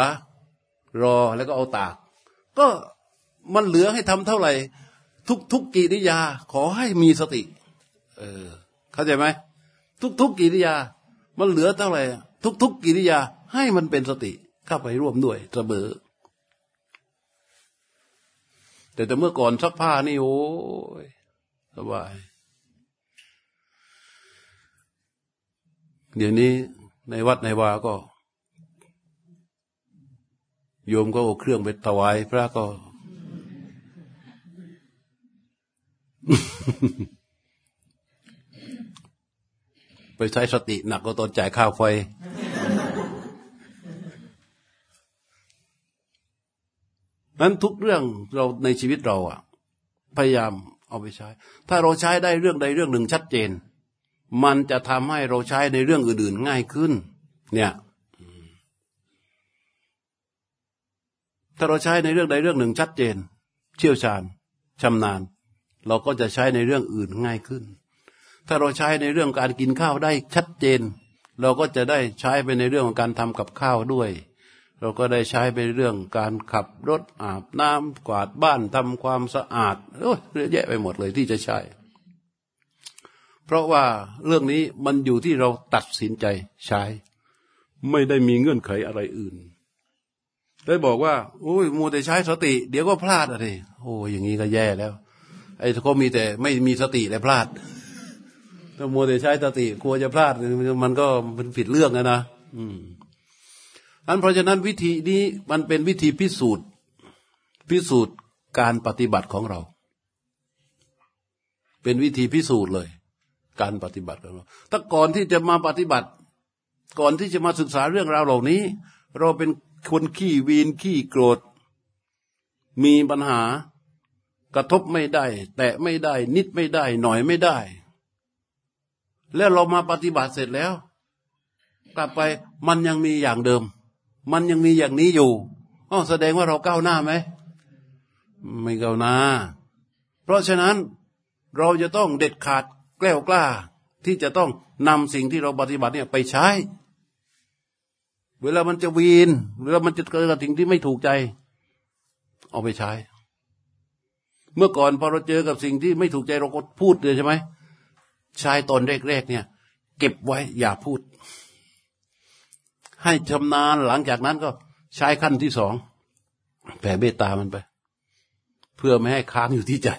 รอแล้วก็เอาตาก ก็ มันเหลือให้ทำเท่าไหร่ ทุกทุกกิริยา ขอให้มีสติ เออ เข้าใจไหมทุกทุกกิริยา มันเหลือเท่าไหร่ ทุกๆกิริยา ให้มันเป็นสติเข้าไปร่วมด้วยเสมอแต่แต่เมื่อก่อนซักผ้านี่โอ้ยสบาย เดี๋ยวนี้ในวัดในวาก็ โยมก็เอาเครื่องไปถวายพระก็ ไปใช้สติหนักก็ตอนจ่ายค่าไฟ นั้นทุกเรื่องเราในชีวิตเราอะพยายามเอาไปใช้ ถ้าเราใช้ได้เรื่องใดเรื่องหนึ่งชัดเจน มันจะทำให้เราใช้ในเรื่องอื่นๆง่ายขึ้น เนี่ยถ้าเราใช้ในเรื่องใดเรื่องหนึ่งชัดเจน เชี่ยวชาญชำนาญ เราก็จะใช้ในเรื่องอื่นง่ายขึ้น ถ้าเราใช้ในเรื่องการกินข้าวได้ชัดเจน เราก็จะได้ใช้ไปในเรื่องของการทำกับข้าวด้วย เราก็ได้ใช้ไปเรื่องการขับรถอาบน้ำกวาดบ้านทำความสะอาดโอ้ยเยอะแยะไปหมดเลยที่จะใช้ เพราะว่าเรื่องนี้มันอยู่ที่เราตัดสินใจใช้ ไม่ได้มีเงื่อนไขอะไรอื่นได้บอกว่าโอ้ยมัวแต่ใช้สติ เดี๋ยวก็พลาดอะไรโอ้ยอย่างนี้ก็แย่แล้ว ไอ้เขามีแต่ไม่มีสติและพลาดถ้ามัวแต่ใช้สติกลัวจะพลาดมันก็มันผิดเรื่องนะนะอืมอันเพราะฉะนั้นวิธีนี้มันเป็นวิธีพิสูจน์ พิสูจน์การปฏิบัติของเรา เป็นวิธีพิสูจน์เลย การปฏิบัติของเราถ้าก่อนที่จะมาปฏิบัติ ก่อนที่จะมาศึกษาเรื่องราวเหล่านี้ เราเป็นคนขี้วีนขี้โกรธ มีปัญหา กระทบไม่ได้ แตะไม่ได้ นิดไม่ได้ หน่อยไม่ได้ แล้วเรามาปฏิบัติเสร็จแล้ว กลับไปมันยังมีอย่างเดิม มันยังมีอย่างนี้อยู่อ๋อแสดงว่าเราก้าวหน้าไหมไม่ก้าวหน้า เพราะฉะนั้นเราจะต้องเด็ดขาดแกล้วกล้า ที่จะต้องนำสิ่งที่เราปฏิบัติเนี่ยไปใช้ เวลามันจะวีนเวลามันจะเกิดสิ่งที่ไม่ถูกใจ เอาไปใช้ เมื่อก่อนพอเราเจอกับสิ่งที่ไม่ถูกใจเราก็พูดเลยใช่ไหมใช้ตอนแรกๆเนี่ย เก็บไว้อย่าพูด ให้ชำนาญหลังจากนั้นก็ใช้ขั้นที่สองแผ่เมตตามันไป เพื่อไม่ให้ค้างอยู่ที่ใจ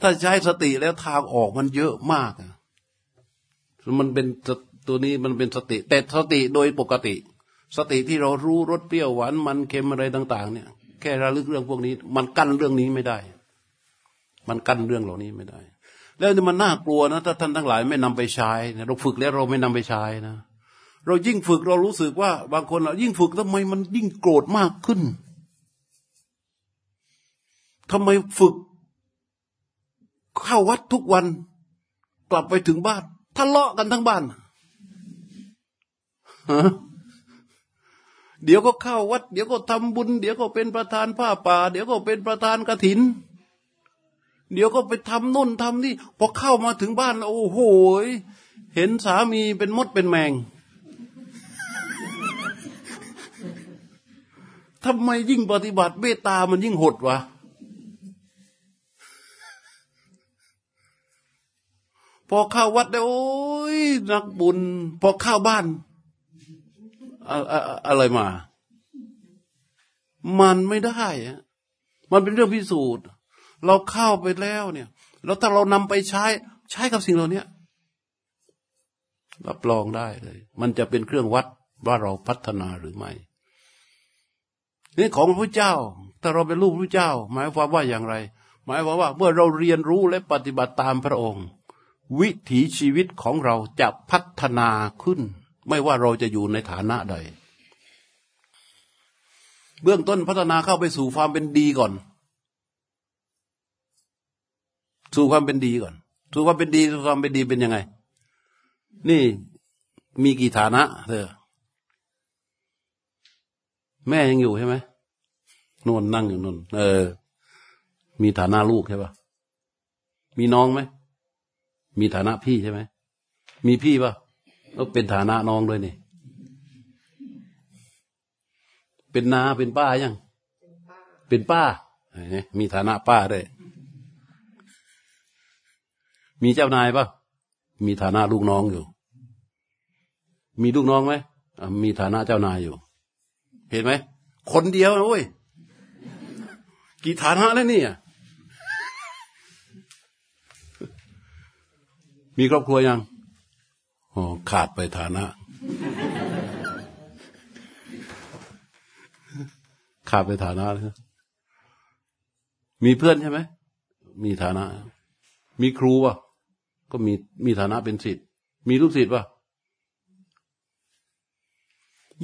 ถ้าใช้สติแล้วทางออกมันเยอะมากมันเป็นตัวนี้มันเป็นสติ แต่สติโดยปกติ สติที่เรารู้รสเปรี้ยวหวานมันเค็มอะไรต่าง ๆ เนี่ย แค่ระลึกเรื่องพวกนี้ มันกั้นเรื่องนี้ไม่ได้ มันกั้นเรื่องเหล่านี้ไม่ได้ แล้วมันน่ากลัวนะถ้าท่านทั้งหลายไม่นำไปใช้เราฝึกแล้วเราไม่นำไปใช้นะเรายิ่งฝึกเรารู้สึกว่า บางคนเรายิ่งฝึกทำไมมันยิ่งโกรธมากขึ้นทำไมฝึก เข้าวัดทุกวัน กลับไปถึงบ้านทะเลาะกันทั้งบ้านฮะ เดี๋ยวก็เข้าวัด เดี๋ยวก็ทำบุญ เดี๋ยวก็เป็นประธานผ้าป่า เดี๋ยวก็เป็นประธานกระถิน เดี๋ยวก็ไปทำนุ่นทำนี่พอเข้ามาถึงบ้านแล้วโอ้โหเห็นสามีเป็นมดเป็นแมงทำไมยิ่งปฏิบัติเมตตามันยิ่งหดวะ พอเข้าวัดได้โอ้ยนักบุญ พอเข้าบ้าน อะไรมา มันไม่ได้อะมันเป็นเรื่องพิสูจน์ เราเข้าไปแล้วเนี่ย แล้วถ้าเรานำไปใช้ ใช้กับสิ่งเหล่านี้รับรองได้เลย มันจะเป็นเครื่องวัดว่าเราพัฒนาหรือไม่นี่ของพระเจ้า ถ้าเราเป็นลูกพระเจ้า หมายความว่าอย่างไร หมายความว่าเมื่อเราเรียนรู้และปฏิบัติตามพระองค์ วิถีชีวิตของเราจะพัฒนาขึ้น ไม่ว่าเราจะอยู่ในฐานะใด เบื้องต้นพัฒนาเข้าไปสู่ความเป็นดีก่อน สู่ความเป็นดีก่อน สู่ความเป็นดีสู่ความเป็นดีเป็นยังไง นี่มีกี่ฐานะเธอ แม่ยังอยู่ใช่ไหมนวลนั่งอยู่นนเออ มีฐานะลูกใช่ปะมีน้องไหมมีฐานะพี่ใช่ไหมมีพี่ปะ ก็เป็นฐานะน้องด้วยนี่ เป็นนาเป็นป้ายัง เป็นป้ามีฐานะป้าด้วย มีเจ้านายปะมีฐานะลูกน้องอยู่ มีลูกน้องไหม มีฐานะเจ้านายอยู่ เห็นไหม คนเดียวนะเว้ย กี่ฐานะแล้วนี่มีครอบครัวยัง อ๋อขาดไปฐานะ ขาดไปฐานะเลยมีเพื่อนใช่ไหม มีฐานะ มีครูป่ะก็มีมีฐานะเป็นศิษย์มีลูกศิษย์ป่ะ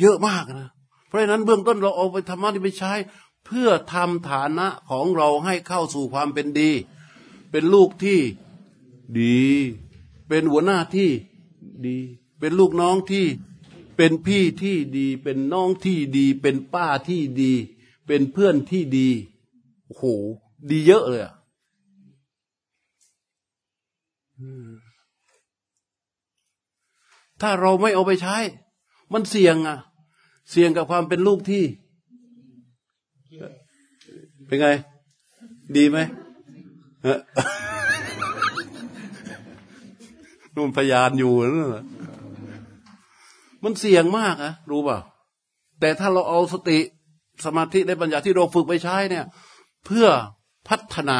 เยอะมากนะ เพราะฉะนั้นเบื้องต้นเราเอาไปธรรมะที่ไปใช้ เพื่อทำฐานะของเราให้เข้าสู่ความเป็นดี เป็นลูกที่ดี เป็นหัวหน้าที่ ดี เป็นลูกน้องที่เป็นพี่ที่ดี เป็นน้องที่ดี เป็นป้าที่ดี เป็นเพื่อนที่ดีโอ้โหดีเยอะเลยอะถ้าเราไม่เอาไปใช้ มันเสี่ยงอะเสี่ยงกับความเป็นลูกที่ เป็นไง ดีไหม นู่นพยานอยู่นั่นแหละมันเสี่ยงมากอะรู้ป่ะแต่ถ้าเราเอาสติสมาธิในปัญญาที่เราฝึกไปใช้เนี่ย เพื่อพัฒนา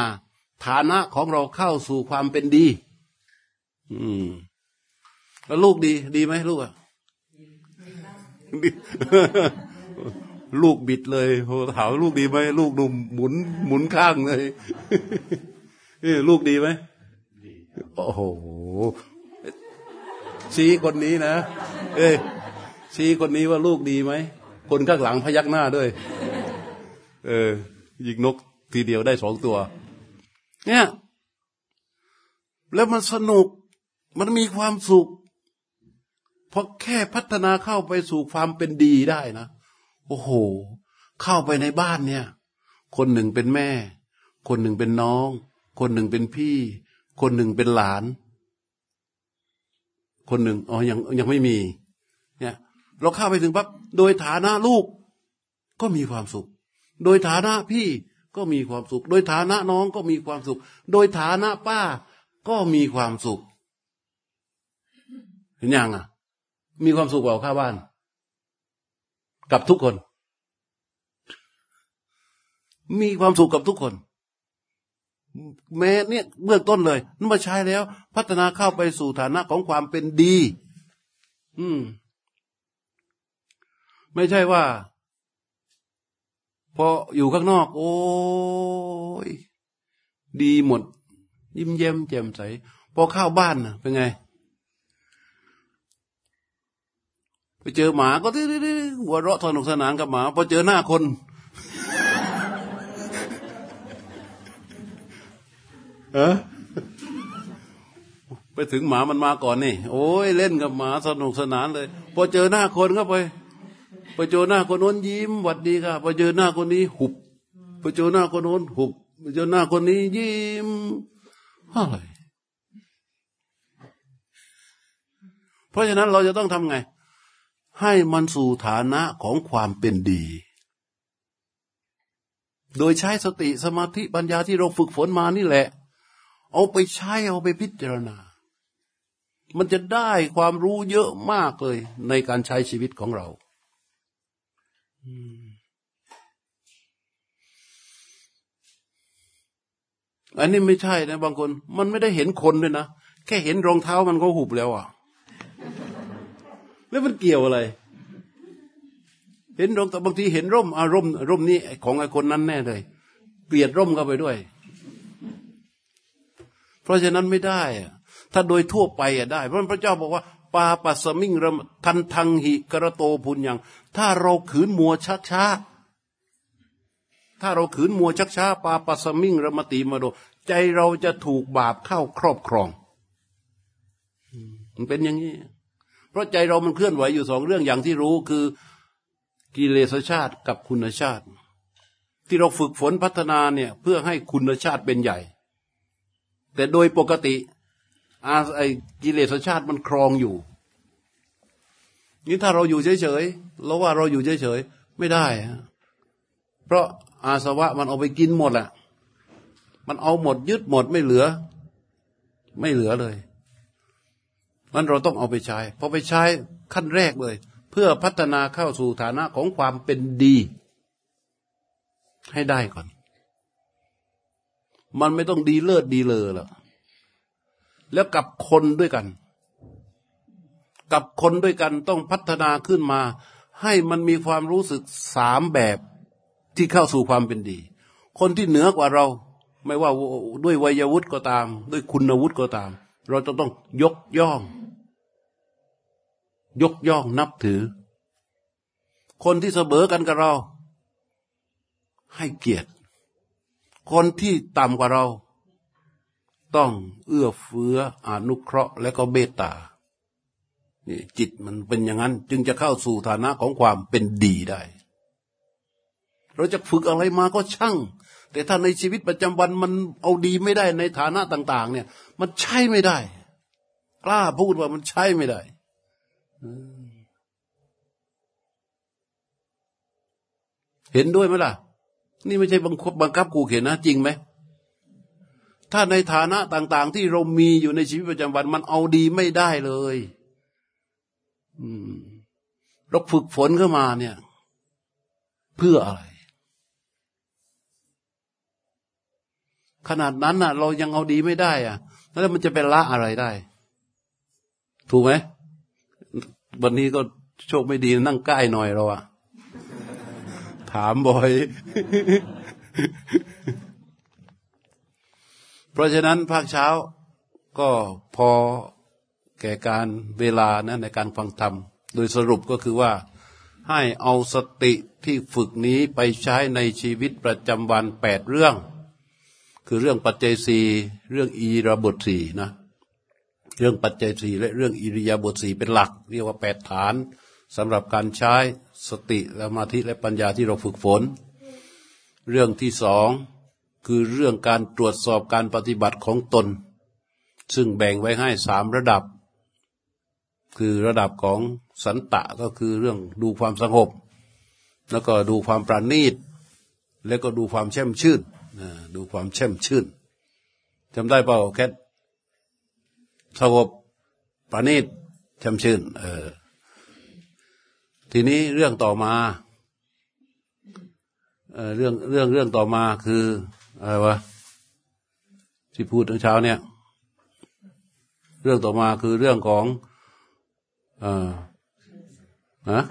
ฐานะของเราเข้าสู่ความเป็นดี อืม แล้วลูกดี ดีไหมลูกอะลูกบิดเลยโหถามลูกดีไหมลูกดุมหมุน หมุนข้างเลยลูกดีไหมโอ้โห ชี้คนนี้นะ เอ้ยชี้คนนี้ว่าลูกดีไหม คนข้างหลังพยักหน้าด้วย เออ ยิงนกทีเดียวได้สองตัว เนี่ย แล้วมันสนุก มันมีความสุข เพราะแค่พัฒนาเข้าไปสู่ความเป็นดีได้นะ โอ้โห เข้าไปในบ้านเนี่ย คนหนึ่งเป็นแม่ คนหนึ่งเป็นน้อง คนหนึ่งเป็นพี่ คนหนึ่งเป็นหลาน คนหนึ่งอ๋อยังยังไม่มี เนี่ย เราเข้าไปถึงปั๊บโดยฐานะลูกก็มีความสุข โดยฐานะพี่ก็มีความสุข โดยฐานะน้องก็มีความสุข โดยฐานะป้าก็มีความสุข เห็นยังอะ มีความสุขเปล่าข้าบ้าน กับทุกคน มีความสุขกับทุกคน แม้เนี่ยเบื้องต้นเลยนั่นมาใช้แล้ว พัฒนาเข้าไปสู่ฐานะของความเป็นดี อืม ไม่ใช่ว่า พออยู่ข้างนอก โอ้ยดีหมด ยิ้มเย้มแจ่มใส พอเข้าบ้านนะเป็นไง ไปเจอหมาก็หัวเราะสนุกสนานกับหมา พอเจอหน้าคน เออไปถึงหมามันมาก่อนนี่ โอ้ยเล่นกับหมาสนุกสนานเลย พอเจอหน้าคนก็ไปพอเจอหน้าคนโน้นยิ้มหวัดดีค่ะพอเจอหน้าคนนี้หุบพอเจอหน้าคนโน้นหุบพอเจอหน้าคนนี้ยิ้มอะไรเพราะฉะนั้นเราจะต้องทำไง ให้มันสู่ฐานะของความเป็นดี โดยใช้สติสมาธิปัญญาที่เราฝึกฝนมานี่แหละ เอาไปใช้เอาไปพิจารณา มันจะได้ความรู้เยอะมากเลย ในการใช้ชีวิตของเราอันนี้ไม่ใช่นะ บางคน มันไม่ได้เห็นคนด้วยนะ แค่เห็นรองเท้ามันก็หุบแล้วอะ แล้วมันเกี่ยวอะไร เห็นรองแต่บางทีเห็นร่มอารมณ์ร่มนี้ของไอ้คนนั้นแน่เลย เกลียดร่มเข้าไปด้วย เพราะฉะนั้นไม่ได้ถ้าโดยทั่วไปอะได้ เพราะพระเจ้าบอกว่าปาปัสมิงรมทันทังหิกระโตพุนยัง ถ้าเราขืนมัวช้าช้า ถ้าเราขืนมัวชักช้า ปาปัสมิงรมติมาโด ใจเราจะถูกบาปเข้าครอบครอง มันเป็นอย่างนี้ เพราะใจเรามันเคลื่อนไหวอยู่สองเรื่องอย่างที่รู้คือกิเลสชาติกับคุณชาติ ที่เราฝึกฝนพัฒนาเนี่ย เพื่อให้คุณชาติเป็นใหญ่ แต่โดยปกติ อาไอกิเลสชาติมันครองอยู่นี่ถ้าเราอยู่เฉยๆเราว่าเราอยู่เฉยๆไม่ได้ะเพราะอาสวะมันเอาไปกินหมดแหละมันเอาหมดยึดหมดไม่เหลือ ไม่เหลือเลยมันเราต้องเอาไปใช้พอไปใช้ขั้นแรกเลย เพื่อพัฒนาเข้าสู่ฐานะของความเป็นดี ให้ได้ก่อน มันไม่ต้องดีเลิศดีเลอหรอกแล้วกับคนด้วยกัน กับคนด้วยกันต้องพัฒนาขึ้นมา ให้มันมีความรู้สึกสามแบบที่เข้าสู่ความเป็นดี คนที่เหนือกว่าเรา ไม่ว่าด้วยวัยวุฒิก็ตาม ด้วยคุณวุฒิก็ตาม เราจะต้องยกย่อง ยกย่องนับถือ คนที่เสมอกันกับเรา ให้เกียรติ คนที่ต่ำกว่าเรา ต้องเอื้อเฟื้ออนุเคราะห์และก็เบตตานี่จิตมันเป็นอย่างนั้น จึงจะเข้าสู่ฐานะของความเป็นดีได้ เราจะฝึกอะไรมาก็ช่าง แต่ถ้าในชีวิตประจำวันมันเอาดีไม่ได้ในฐานะต่าง ๆ เนี่ย มันใช่ไม่ได้ กล้าพูดว่ามันใช่ไม่ได้เห็นด้วยไหมล่ะ นี่ไม่ใช่บังคับบังคับกูเขียนนะ จริงไหมถ้าในฐานะต่าง ๆ ที่เรามีอยู่ในชีวิตประจำวัน มันเอาดีไม่ได้เลยเราฝึกฝนเข้ามาเนี่ย เพื่ออะไร ขนาดนั้นน่ะ เรายังเอาดีไม่ได้อะ แล้วมันจะเป็นละอะไรได้ ถูกไหมวันนี้ก็โชคไม่ดีนั่งใกล้หน่อยเราอะ ถามบ่อย เพราะฉะนั้นภาคเช้าก็พอแก่การเวลานะในการฟังธรรม โดยสรุปก็คือว่าให้เอาสติที่ฝึกนี้ไปใช้ในชีวิตประจำวันแปดเรื่อง คือเรื่องปัจเจัยสี่เรื่องอีระบทสีนะเรื่องปัจเจัยสี่และเรื่องอิริยาบถสีเป็นหลัก เรียกว่าแปดฐานสำหรับการใช้ สติสมาธิและปัญญาที่เราฝึกฝน เรื่องที่สองคือเรื่องการตรวจสอบการปฏิบัติของตน ซึ่งแบ่งไว้ให้สามระดับ คือระดับของสันตะก็คือเรื่องดูความสงบ แล้วก็ดูความปราณีต แล้วก็ดูความแช่มชื่นดูความแช่มชื่นจำได้เปล่าแค่สงบปราณีตแช่มชื่น เออ ทีนี้เรื่องต่อมาเอเรื่องเรื่องเรื่องต่อมาคืออะไรวะที่พูดตั้งเช้าเนี่ย เรื่องต่อมาคือเรื่องของอ่าฮะ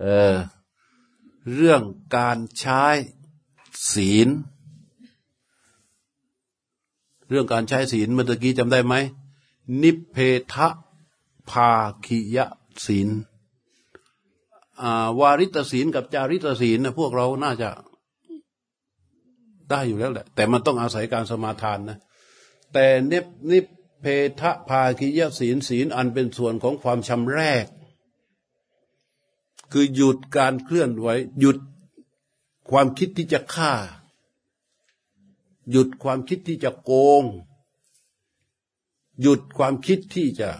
เออเรื่องการใช้ศีล เรื่องการใช้ศีลเมื่อกี้จำได้ไหมนิเพทะภาคิยศีล วาริตศีลกับจาริตศีลนะพวกเราน่าจะได้อยู่แล้วแหละ แต่มันต้องอาศัยการสมาทานนะ แต่เนบนิเพทะภาคิยศีลศีลอันเป็นส่วนของความชำแรก คือหยุดการเคลื่อนไหวหยุดความคิดที่จะฆ่า หยุดความคิดที่จะโกง หยุดความคิดที่จะ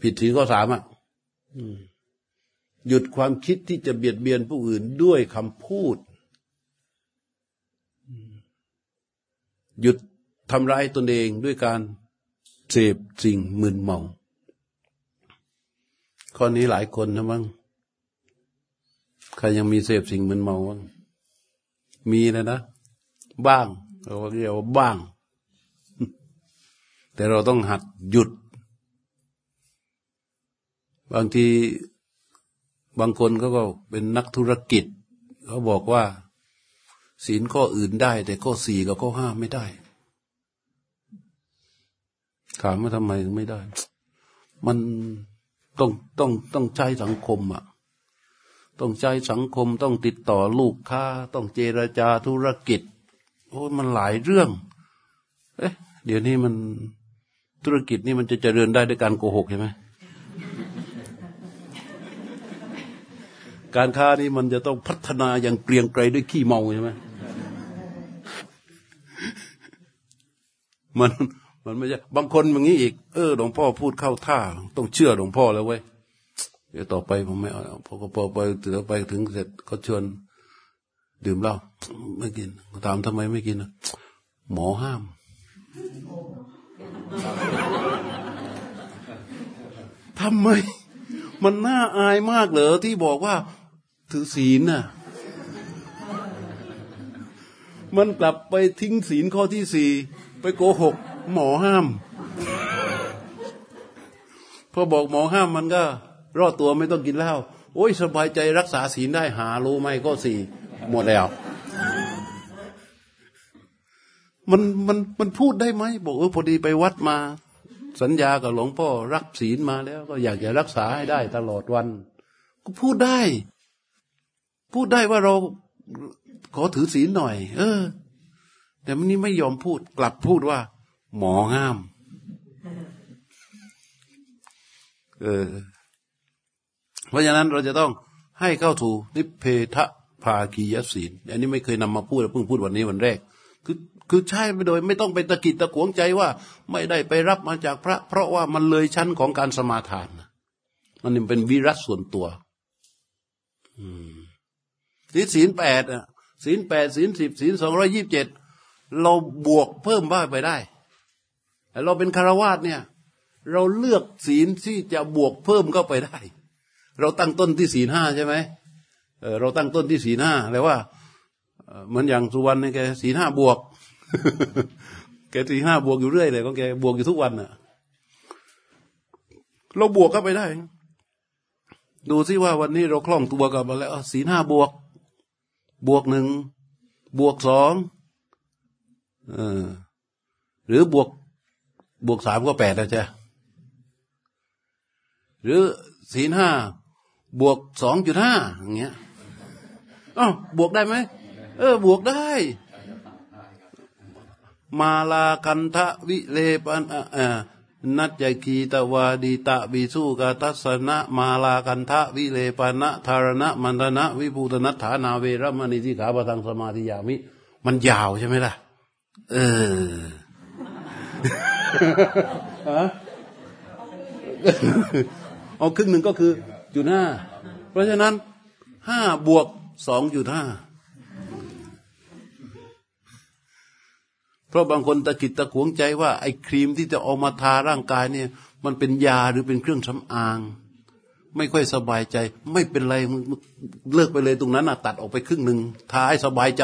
ผิดศีลข้อสามอะ หยุดความคิดที่จะเบียดเบียนผู้อื่นด้วยคำพูด หยุดทำร้ายตนเองด้วยการเสพสิ่งมึนเมาข้อนี้หลายคนนะมั้งใครยังมีเสพสิ่งมึนเมาบ้างมีนะนะ บ้างเราเรียกว่าบ้าง แต่เราต้องหัดหยุด บางทีบางคนเขาก็เป็นนักธุรกิจเขาบอกว่า ศีลข้ออื่นได้ แต่ข้อสี่กับข้อห้าไม่ได้ ถามว่าทำไมไม่ได้ มันต้องต้องต้องใช้สังคมอะ ต้องใช้สังคมต้องติดต่อลูกค้า ต้องเจรจาธุรกิจ โอ้มันหลายเรื่อง เอ๊ะ เดี๋ยวนี้มันธุรกิจนี่มันจะเจริญได้ด้วยการโกหกใช่ไหม การค้านี่มันจะต้องพัฒนาอย่างเกรียงไกรด้วยขี้เมาใช่ไหมมันมันไม่ใช่บางคนอย่างนี้อีก เออหลวงพ่อพูดเข้าท่า ต้องเชื่อหลวงพ่อแล้วเว้ยเดี๋ยวต่อไปผมไม่เอาพอพอไปถึงไปถึงเสร็จก็ชวนดื่มเหล้าไม่กินถามทำไมไม่กินนะหมอห้ามทำไม มันน่าอายมากเหรอที่บอกว่า ถือศีลน่ะ มันกลับไปทิ้งศีลข้อที่สี่ไปโกหก หมอห้าม พอบอกหมอห้ามมันก็ รอดตัวไม่ต้องกินเหล้าโอ้ยสบายใจรักษาศีลได้หารู้ไหมก็สี่หมดแล้ว มันมันมันพูดได้ไหมบอกเออพอดีไปวัดมา สัญญากับหลวงพ่อรักศีลมาแล้ว ก็อยากจะรักษาให้ได้ตลอดวัน ก็พูดได้ พูดได้ว่าเราขอถือศีลหน่อย เออ แต่มันนี่ไม่ยอมพูดกลับพูดว่า หมอห้าม เออ เพราะฉะนั้นเราจะต้องให้เข้าถูนิเพทะภาคียศีลอันนี้ไม่เคยนำมาพูดเพิ่งพูดวันนี้วันแรก คือคือใช่ไปโดย ไม่ต้องไปตะกิดตะขวงใจว่า ไม่ได้ไปรับมาจากพระ เพราะว่ามันเลยชั้นของการสมาทานมันเป็นวิรัตส่วนตัวศี ลศีลแปดอะศีลแปดศีลสิบศีลสองร้อยี่บเจ็ดเราบวกเพิ่มบ้างไปได้แต่เราเป็นคารวาสเนี่ย เราเลือกศีลที่จะบวกเพิ่มเข้าไปได้ เราตั้งต้นที่ศีลห้าใช่ไหมเออเราตั้งต้นที่ศีลห้าแล้ว่าเหมือนอย่างสุวรรณเนี่ยแกศีลห้าบวกแกศีลห้าบวกอยู่เรื่อยเลยของแกบวกอยู่ทุกวันน่ะ เราบวกเข้าไปได้ ดูซิว่าวันนี้เราคล่องตัวกับมาแล้วศีลห้าบวก บวกหนึ่งบวกสองอหรือบวกบวกสามก็แปดนะจ๊ะหรือศีลห้าบวกสองจุดห้าอย่างเงี้ยอ๋อบวกได้ไหมเออ บวกได้ มาลาคันทะวิเลปันอ่า นัจจคีตวาดีตะวิสุกาตัสนะมาลาคันทะวิเลปนะธารณะมันตนะวิภูตนัฐานาเวรมณีที่ขาปทังสมาธิยามิ มันยาวใช่ไหมล่ะ เออเอาครึ่งหนึ่งก็คือจุดห้าเพราะฉะนั้นห้าบวกสองจุดห้า เพราะบางคนตะกิดตะขวงใจว่าไอ้ครีมที่จะออกมาทาร่างกายเนี่ย มันเป็นยาหรือเป็นเครื่องสำอาง ไม่ค่อยสบายใจ ไม่เป็นไรเลิกไปเลยตรงนั้นนะตัดออกไปครึ่งหนึ่งทาให้สบายใจ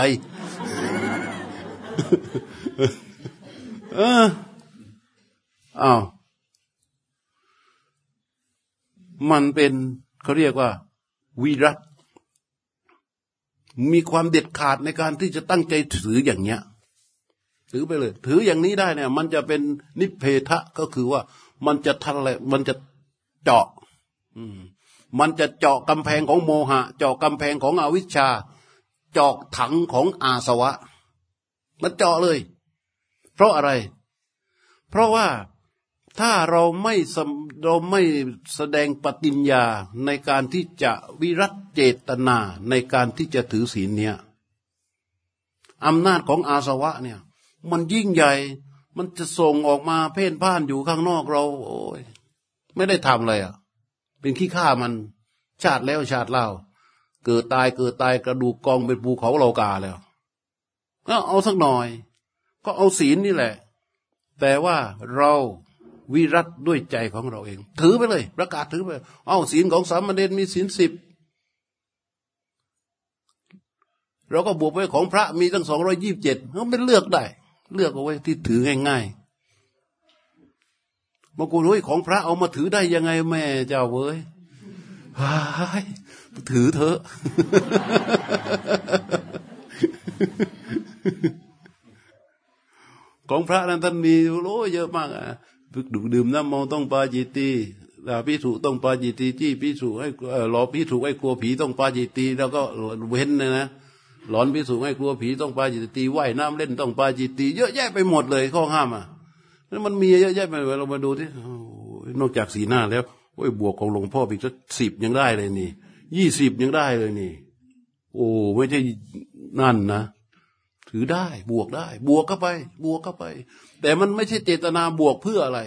เอออ้าวมันเป็นเขาเรียกว่าวิรัตมีความเด็ดขาดในการที่จะตั้งใจถืออย่างเนี้ย ถือไปเลย ถืออย่างนี้ได้เนี่ย มันจะเป็นนิเพทะก็คือว่า มันจะทันอะไรมันจะเจาะ อืม มันจะเจาะกำแพงของโมหะ เจาะกำแพงของอวิชชา เจาะถังของอาสวะ มันเจาะเลย เพราะอะไร เพราะว่าถ้าเราไม่เราไม่แสดงปฏิญญาในการที่จะวิรัตเจตนาในการที่จะถือศีลเนี่ยอำนาจของอาสวะเนี่ย มันยิ่งใหญ่ มันจะส่งออกมาเพ่นพ่านอยู่ข้างนอกเรา โอ้ยไม่ได้ทำอะไรอะ เป็นขี้ข้ามัน ชาติแล้วชาติเล่า เกิดตายเกิดตายกระดูกกองเป็นภูเขาโลกาแล้ว ก็เอาสักหน่อย ก็เอาศีลนี่แหละ แต่ว่าเราวิรัตด้วยใจของเราเอง ถือไปเลย ประกาศถือไป เอาศีลของสามเณรมีศีลสิบเราก็บวกไปของพระมีตั้งสองร้อยยี่บเจ็ดเขาไม่เลือกได้ เลือกเอาไว้ที่ถือง่ายๆบางคนเฮ้ยของพระเอามาถือได้ยังไงแม่เจ้าเว้ยถือเถอะ ของพระนั้นท่านมีโอ้เยอะมากอะพึกดื่มน้ำมองต้องปาจิตตีพิสูต้องปาจิตตีที่พิสูให้หลอพิสูให้กลัวผีต้องปาจิตตีแล้วก็เว้นนะนะ หลอนพิสูจให้กลัวผีต้องปาจิตตีว่ายน้ำเล่นต้องปาจิตตีเยอะแยะไปหมดเลยข้อห้ามอะแล้วมันมีเยอะแยะไปเรามาดูที่นอกจากสีหน้าแล้วโอ้ยบวกของหลวงพ่ออีกสักสิบยังได้เลยนี่ยี่สิบยังได้เลยนี่ โอ้ไม่ใช่นั่นนะถือได้บวกได้ บวกเข้าไป บวกเข้าไป แต่มันไม่ใช่เจตนาบวกเพื่ออะไร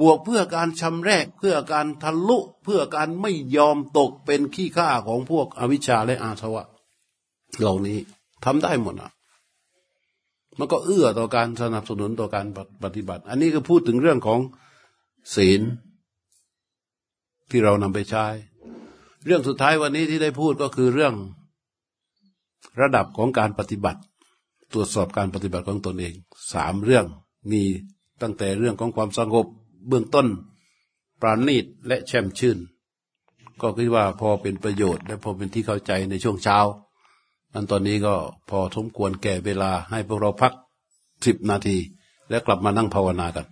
บวกเพื่อการชำแรกเพื่อการทะลุ เพื่อการไม่ยอมตกเป็นขี้ข้าของพวกอวิชชาและอาสวะ เหล่านี้ทำได้หมดอะ มันก็เอื้อต่อการสนับสนุนต่อการปฏิบัติ อันนี้ก็พูดถึงเรื่องของศีล ที่เรานำไปใช้ เรื่องสุดท้ายวันนี้ที่ได้พูดก็คือเรื่องระดับของการปฏิบัติ ตรวจสอบการปฏิบัติของตนเองสามเรื่องมีตั้งแต่เรื่องของความสงบเบื้องต้น ปราณีตและแช่มชื่น ก็คิดว่าพอเป็นประโยชน์และพอเป็นที่เข้าใจในช่วงเช้า อันตอนนี้ก็พอสมควรแก่เวลาให้พวกเราพักสิบนาที และกลับมานั่งภาวนากัน